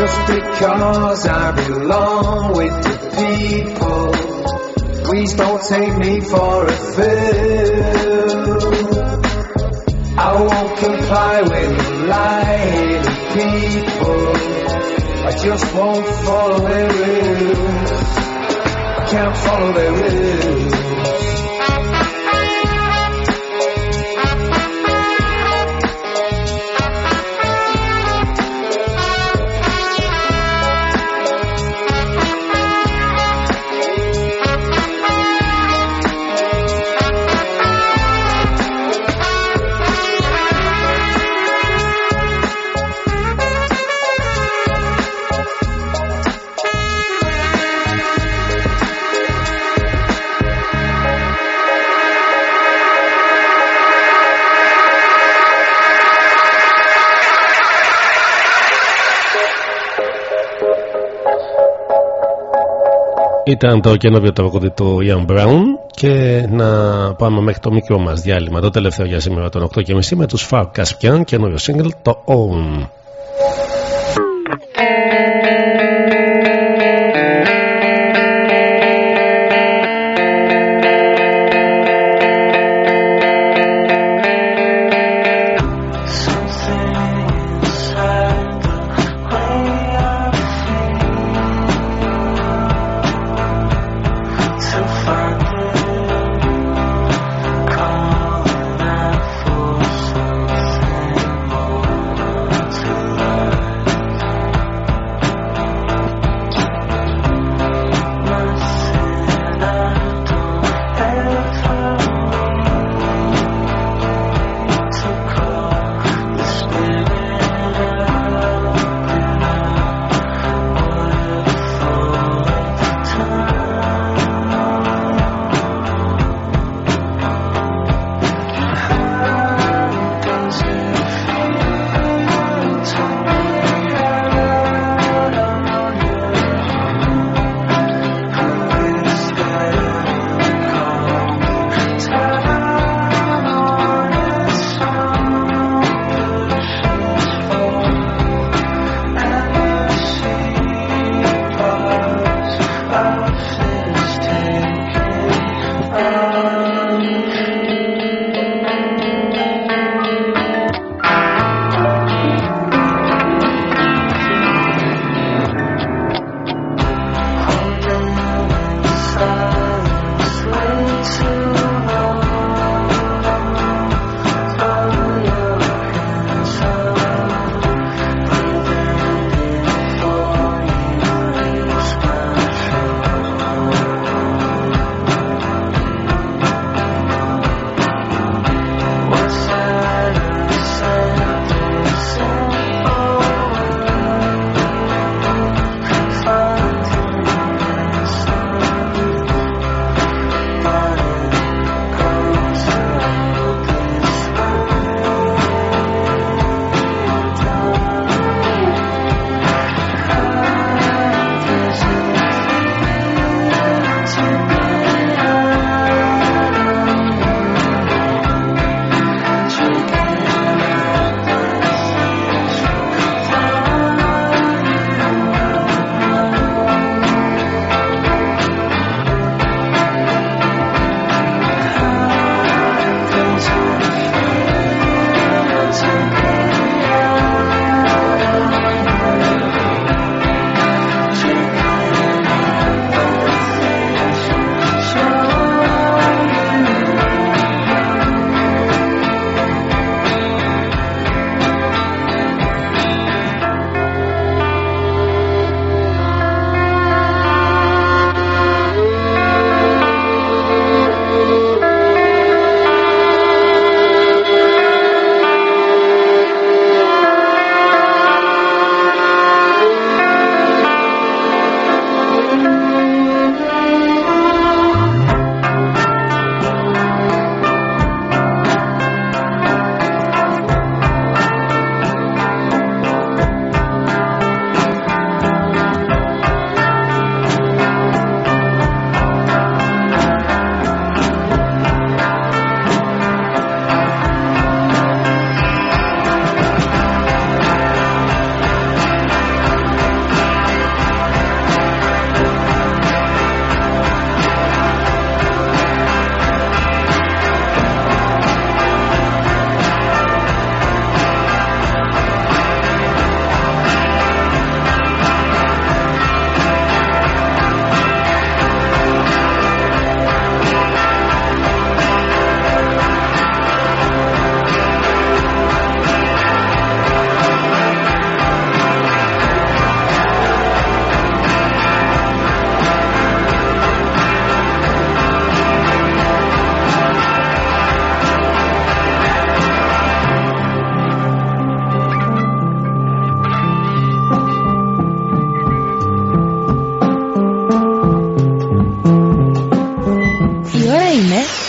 Just because I belong with the people, please don't take me for a fool. I won't comply with the lying people. I just won't follow their rules. I can't follow their rules. Ήταν το καινούριο τραγούδι του Ian Brown και να πάμε μέχρι το μικρό μας διάλειμμα το τελευταίο για σήμερα τον 8.30 με τους Far Caspian καινούριο single το Own.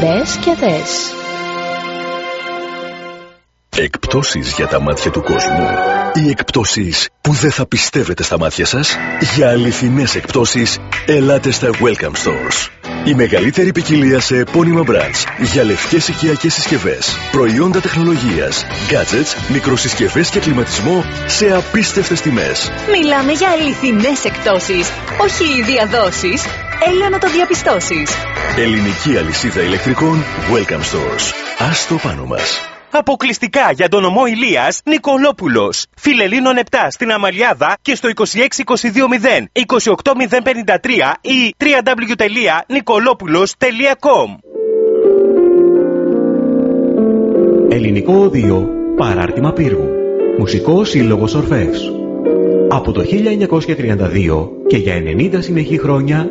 Μπες και δες. Εκπτώσεις για τα μάτια του κόσμου. Οι εκπτώσεις που δεν θα πιστεύετε στα μάτια σας. Για αληθινές εκπτώσεις, ελάτε στα Welcome Stores. Η μεγαλύτερη ποικιλία σε επώνυμα brands για λευκές οικιακές συσκευές, προϊόντα τεχνολογίας, gadgets, μικροσυσκευές και κλιματισμό σε απίστευτες τιμές. Μιλάμε για αληθινές εκτόσεις, όχι διαδόσεις. Έλα να το διαπιστώσεις. Ελληνική αλυσίδα ηλεκτρικών Welcome Stores. Ας το πάνω μας. Αποκλειστικά για τον ομό Ηλίας Νικολόπουλος. Φιλελίνων 7 στην Αμαλιάδα και στο 26220 28053 ή www.nicolopoulos.com Ελληνικό Οδείο Παράρτημα Πύργου Μουσικός Σύλλογος Ορφεύς Από το 1932 και για 90 συνεχή χρόνια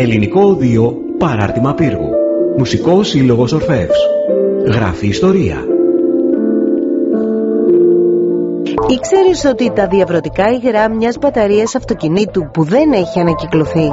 Ελληνικό Οδείο Παράρτημα Πύργου. Μουσικός Σύλλογος Ορφεύς. Γράφει ιστορία. Ήξερες ότι τα διαβρωτικά υγρά μιας μπαταρίας αυτοκινήτου που δεν έχει ανακυκλωθεί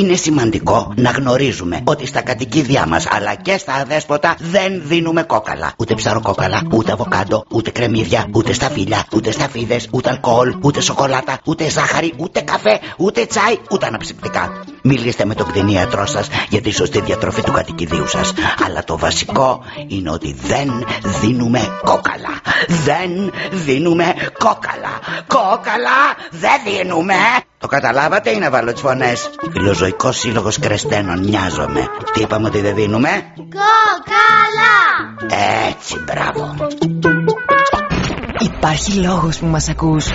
Είναι σημαντικό να γνωρίζουμε ότι στα κατοικίδια μας αλλά και στα αδέσποτα δεν δίνουμε κόκαλα. Ούτε ψαροκόκαλα, ούτε αβοκάντο, ούτε κρεμμύδια, ούτε σταφύλια, ούτε σταφίδες, ούτε αλκοόλ, ούτε σοκολάτα, ούτε ζάχαρη, ούτε καφέ, ούτε τσάι, ούτε αναψυκτικά. Μιλήστε με τον κτηνίατρό σας για τη σωστή διατροφή του κατοικιδίου σας. Αλλά το βασικό είναι ότι δεν δίνουμε κόκαλα. Δεν δίνουμε κόκαλα. Κόκαλα δεν δίνουμε. Το καταλάβατε ή να βάλω τις φωνές. Φιλοζωικός σύλλογος κρεστένων νοιάζομαι. Τι είπαμε ότι δεν δίνουμε; Κόκαλα! Έτσι, μπράβο. Υπάρχει λόγος που μας ακούς.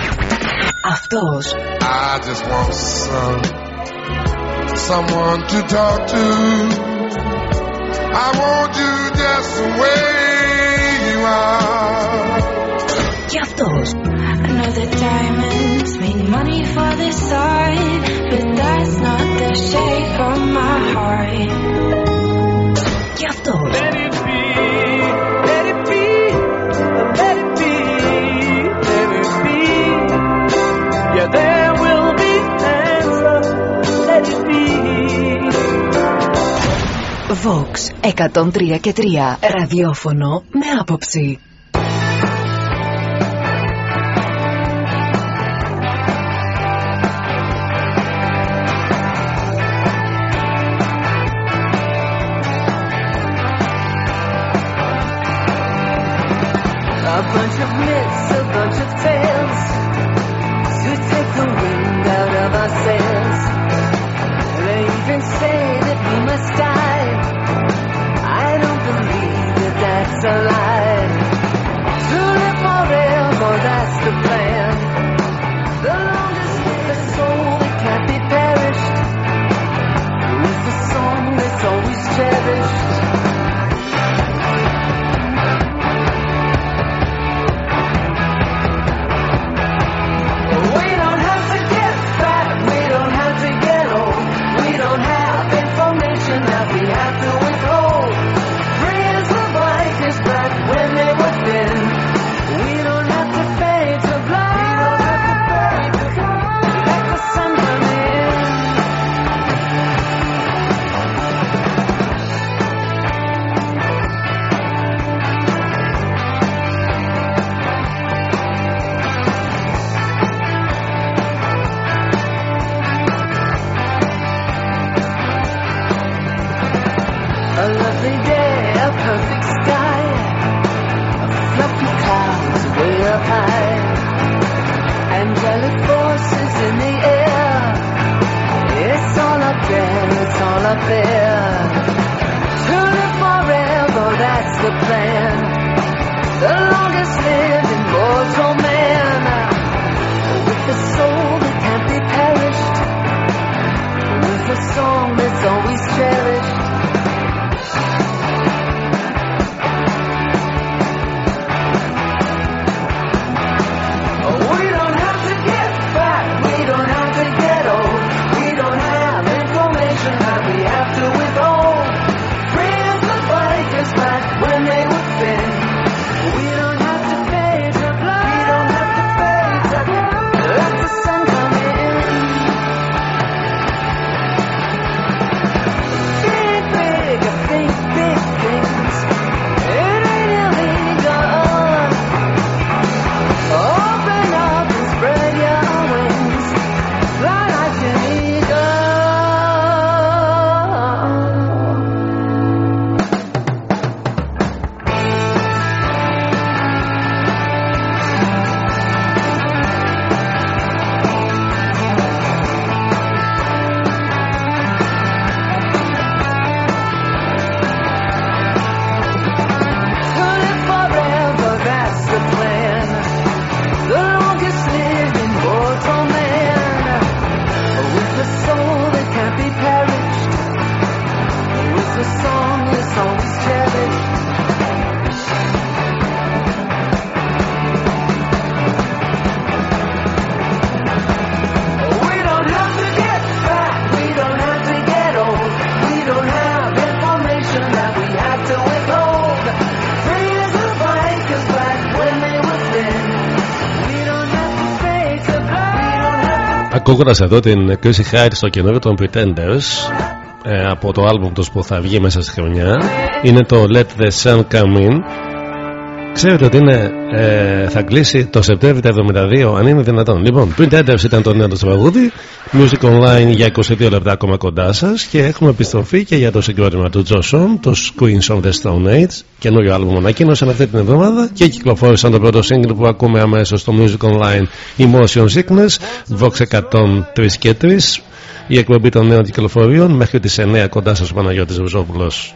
Αυτός. I just want some, someone to talk to. I want you just the way you are. Και αυτός. I know that diamonds make money for this side, but that's not the shape of my heart. Και αυτός. Let it be, let it be, let it be, let it be. Yeah, there will be answer. Let it be. Vox 103 και 3 ραδιόφωνο με άποψη. Ακούγοντα εδώ την Chrissy Hynde στο καινούριο των Pretenders ε, από το άλμπουμ τους που θα βγει μέσα στη χρονιά. Είναι το Let the Sun Come In Ξέρετε ότι είναι, ε, θα κλείσει το Σεπτέμβριο του 72 αν είναι δυνατόν. Λοιπόν, Pretenders ήταν το νέο του τραγούδι Music Online για 22 λεπτά ακόμα κοντά σας και έχουμε επιστροφή και για το συγκρότημα του Joshon το Queens of the Stone Age καινούριο άλμπουμ ανακοίνωσαν αυτή την εβδομάδα και κυκλοφόρησαν το πρώτο single που ακούμε αμέσως στο Music Online Emotion Sickness Vox 103 και 3 η εκπομπή των νέων κυκλοφορίων μέχρι τις 9 κοντά σας ο Παναγιώτης Ρουζόπουλος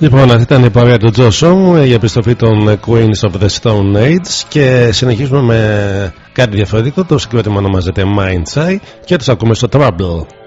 Λοιπόν, αυτή ήταν η παρέα του Τζόσον η ε, επιστροφή των Queens of the Stone Age και συνεχίζουμε με κάτι διαφορετικό. Το συγκρότημα ονομάζεται Mind's και του ακούμε στο Trouble.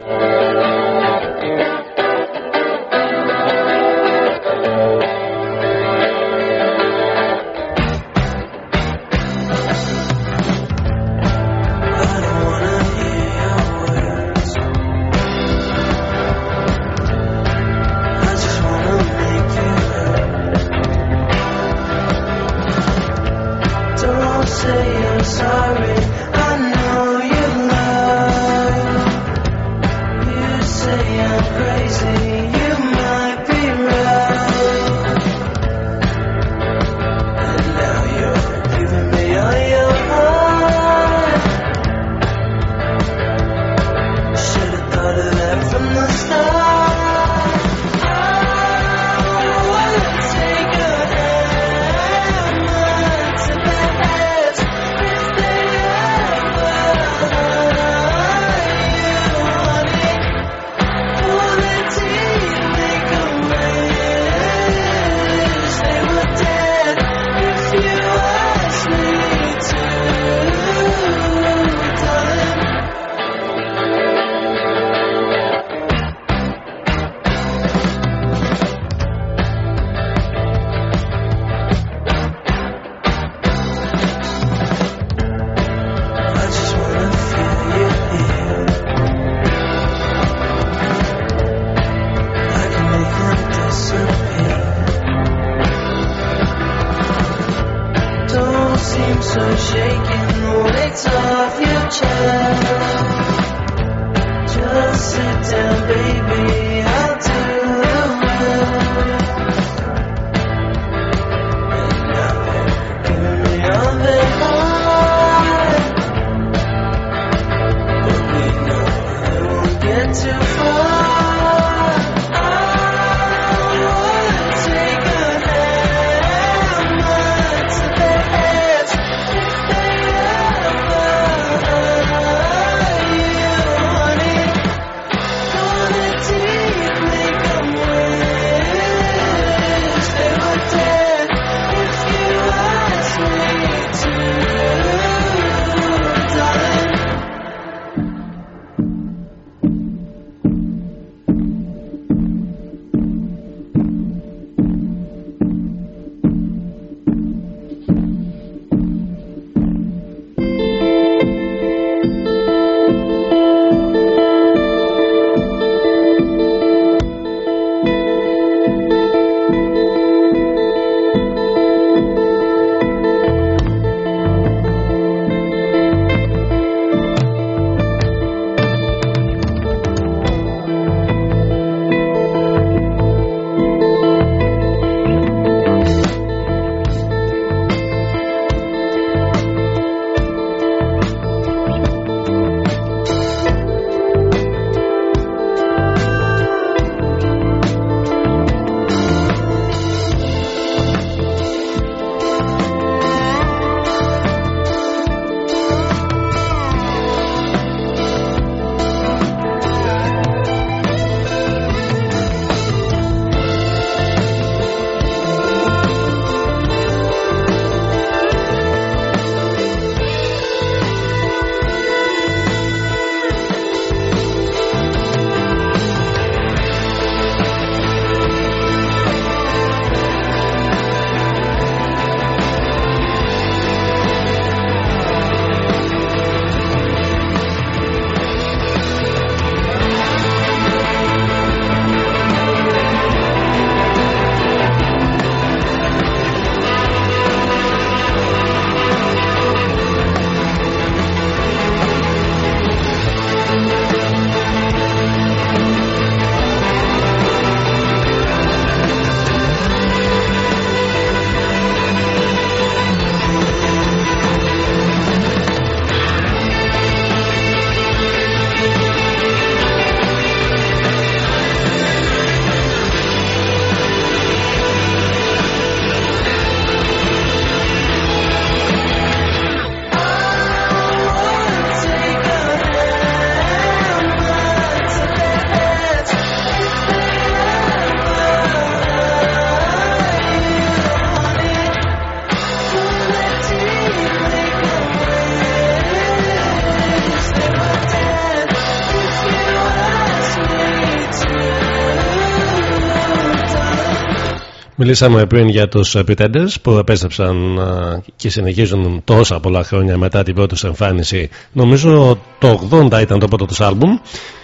Μιλήσαμε πριν για τους ε, Pretenders που επέστρεψαν ε, και συνεχίζουν τόσα πολλά χρόνια μετά την πρώτη τους εμφάνιση. Νομίζω το 80 ήταν το πρώτο τους άλμπουμ.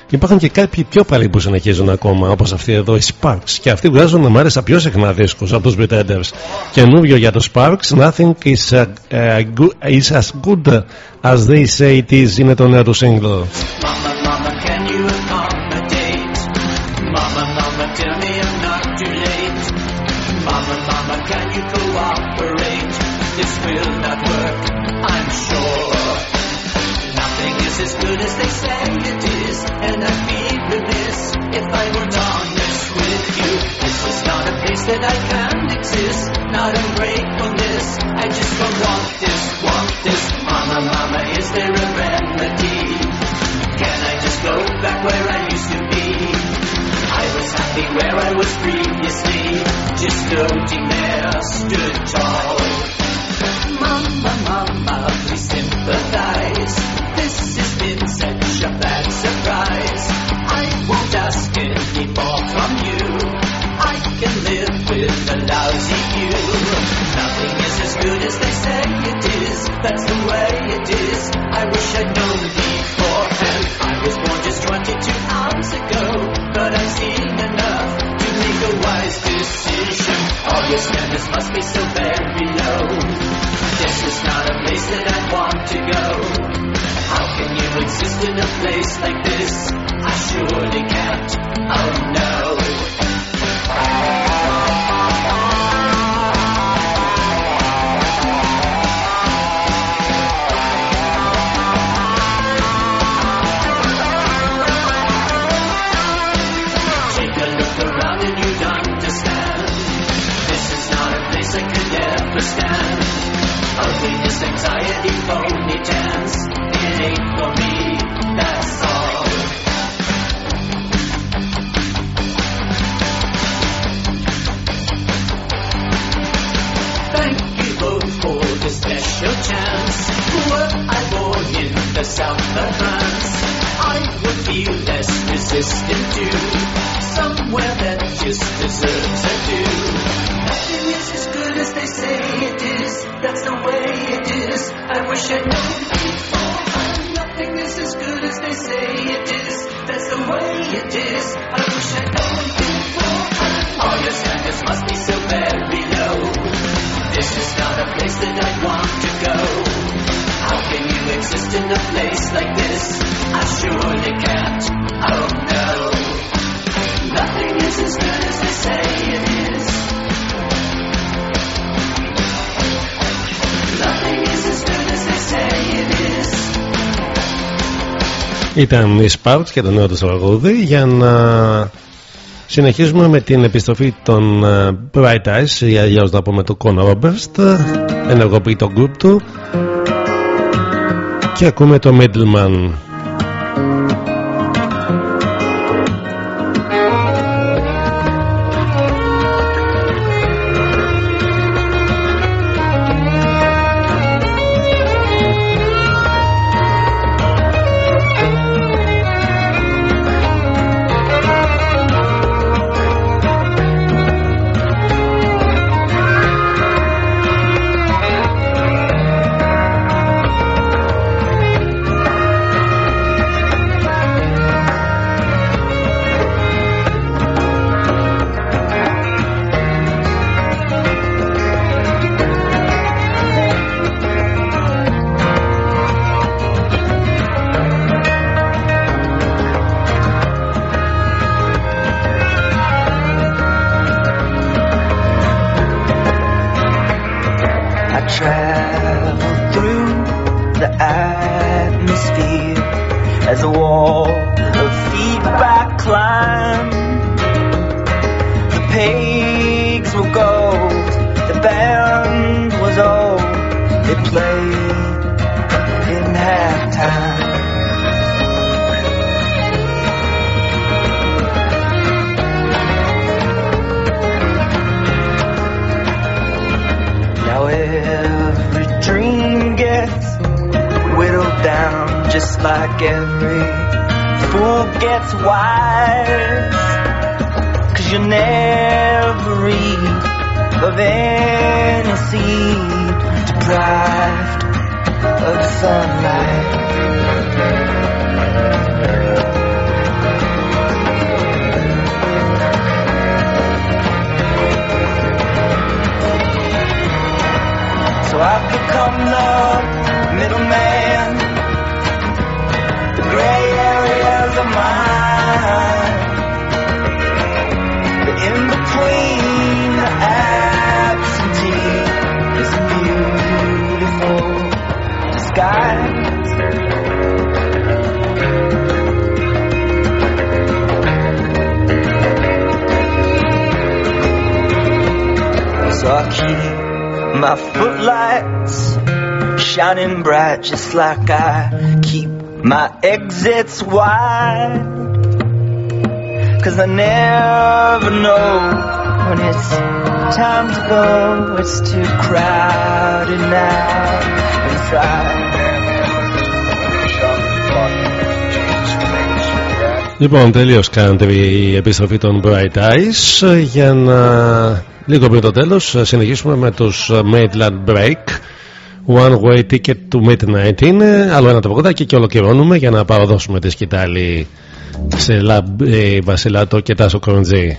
Υπάρχουν και κάποιοι πιο παλιοί που συνεχίζουν ακόμα, όπως αυτοί εδώ οι Sparks. Και αυτοί βγάζουν να μ' άρεσα πιο συχνά δίσκους από τους Pretenders. Καινούριο για τους Sparks, Nothing is, uh, uh, good- is as good as they say it is, είναι το νέο του single. Good as they say it is, and I'd be remiss if I weren't honest with you. This is not a place that I can exist, not ungratefulness. I just don't want this, want this. Mama, mama, is there a remedy? Can I just go back where I used to be? I was happy where I was previously, just floating there, stood tall. Mama, mama, please ask more from you. I can live with a lousy view. Nothing is as good as they say it is. That's the way it is. I wish I'd known beforehand. I was born just 22 hours ago, but I've seen enough to make a wise decision. All your standards must be so very low. This is not a place that I want to go. Exist in a place like this? I surely can't. Oh no. Ήταν η Sparks και το νέο του τραγούδι. Για να συνεχίζουμε με την επιστροφή των ε, Bright Eyes ή αλλιώς να πούμε του Conor Roberts ενεργοποιεί το group του. Και ακούμε το Middleman become the middleman. The gray areas are mine. The in between the absentee is a beautiful disguise. So I keep my footlights shining bright just like I keep my exits wide. Cause I never know when it's time to go, it's too crowded now inside. Λοιπόν, τελείως κάνετε η επιστροφή των Bright Eyes για να Λίγο πριν το τέλος, συνεχίσουμε με τους ε, Midland Break. One way ticket to midnight είναι. Άλλο ένα τραγουδάκι και ολοκληρώνουμε για να παραδώσουμε τη σκητάλη σε Λαμπ ε, Βασιλάτο και Τάσο Κροντζή.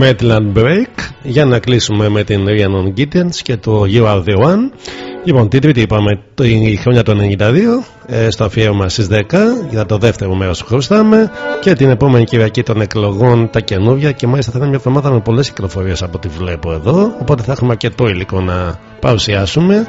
Medland Break για να κλείσουμε με την Rhiannon Giddens και το You Are The One. Λοιπόν, την τρίτη είπαμε η χρονιά του 92 ε, στο αφιέρωμα στις 10 για το δεύτερο μέρος που χρωστάμε και την επόμενη Κυριακή των εκλογών τα καινούργια και μάλιστα θα είναι μια εβδομάδα με πολλές κυκλοφορίες από ό,τι βλέπω εδώ οπότε θα έχουμε αρκετό υλικό να παρουσιάσουμε.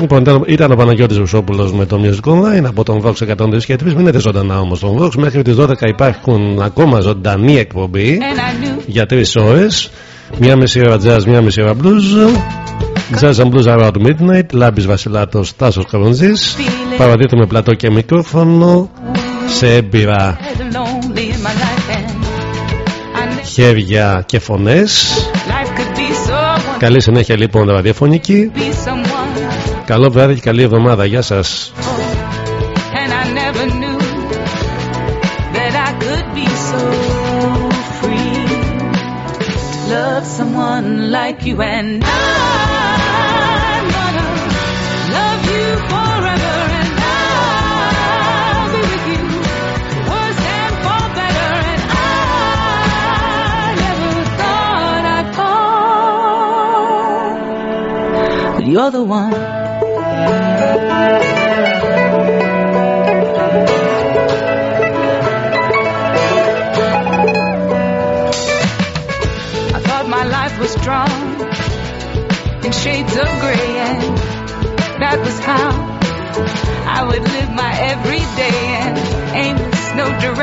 Λοιπόν, ήταν, ήταν ο Παναγιώτης Βουσόπουλος με το Music Online από τον Vox 103 και 3. Μείνετε ζωντανά όμως στον Vox. Μέχρι τις 12 υπάρχουν ακόμα ζωντανή εκπομπή για τρεις ώρες. Μία μισή ώρα jazz, μία μισή ώρα blues. Jazz and blues around midnight. Λάμπης Βασιλάτος, Τάσος Καρονζής. Παραδείγμα με πλατό και μικρόφωνο. Σε έμπειρα lonely in my life and χέρια και φωνές. life could be so Καλή συνέχεια λοιπόν ραδιοφωνική. be someone Καλό βράδυ και καλή εβδομάδα. Γεια σας. and I never knew that I could be so free to love someone like you and I'm gonna love you forever and I'll be with you worse and for better and I never thought I'd fall but you're the one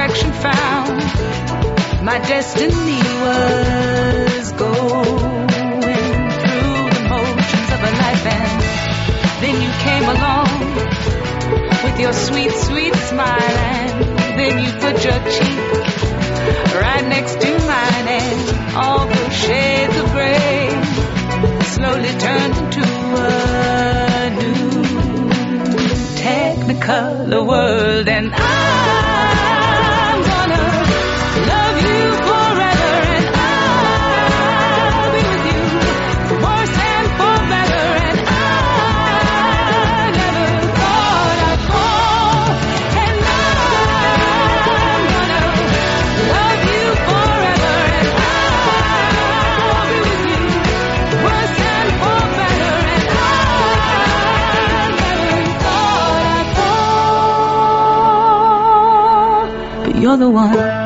direction found. My destiny was going came along with your sweet, sweet smile, and then you put your cheek right next to mine and all those shades of gray slowly turned into a new technicolor world and I'm another one.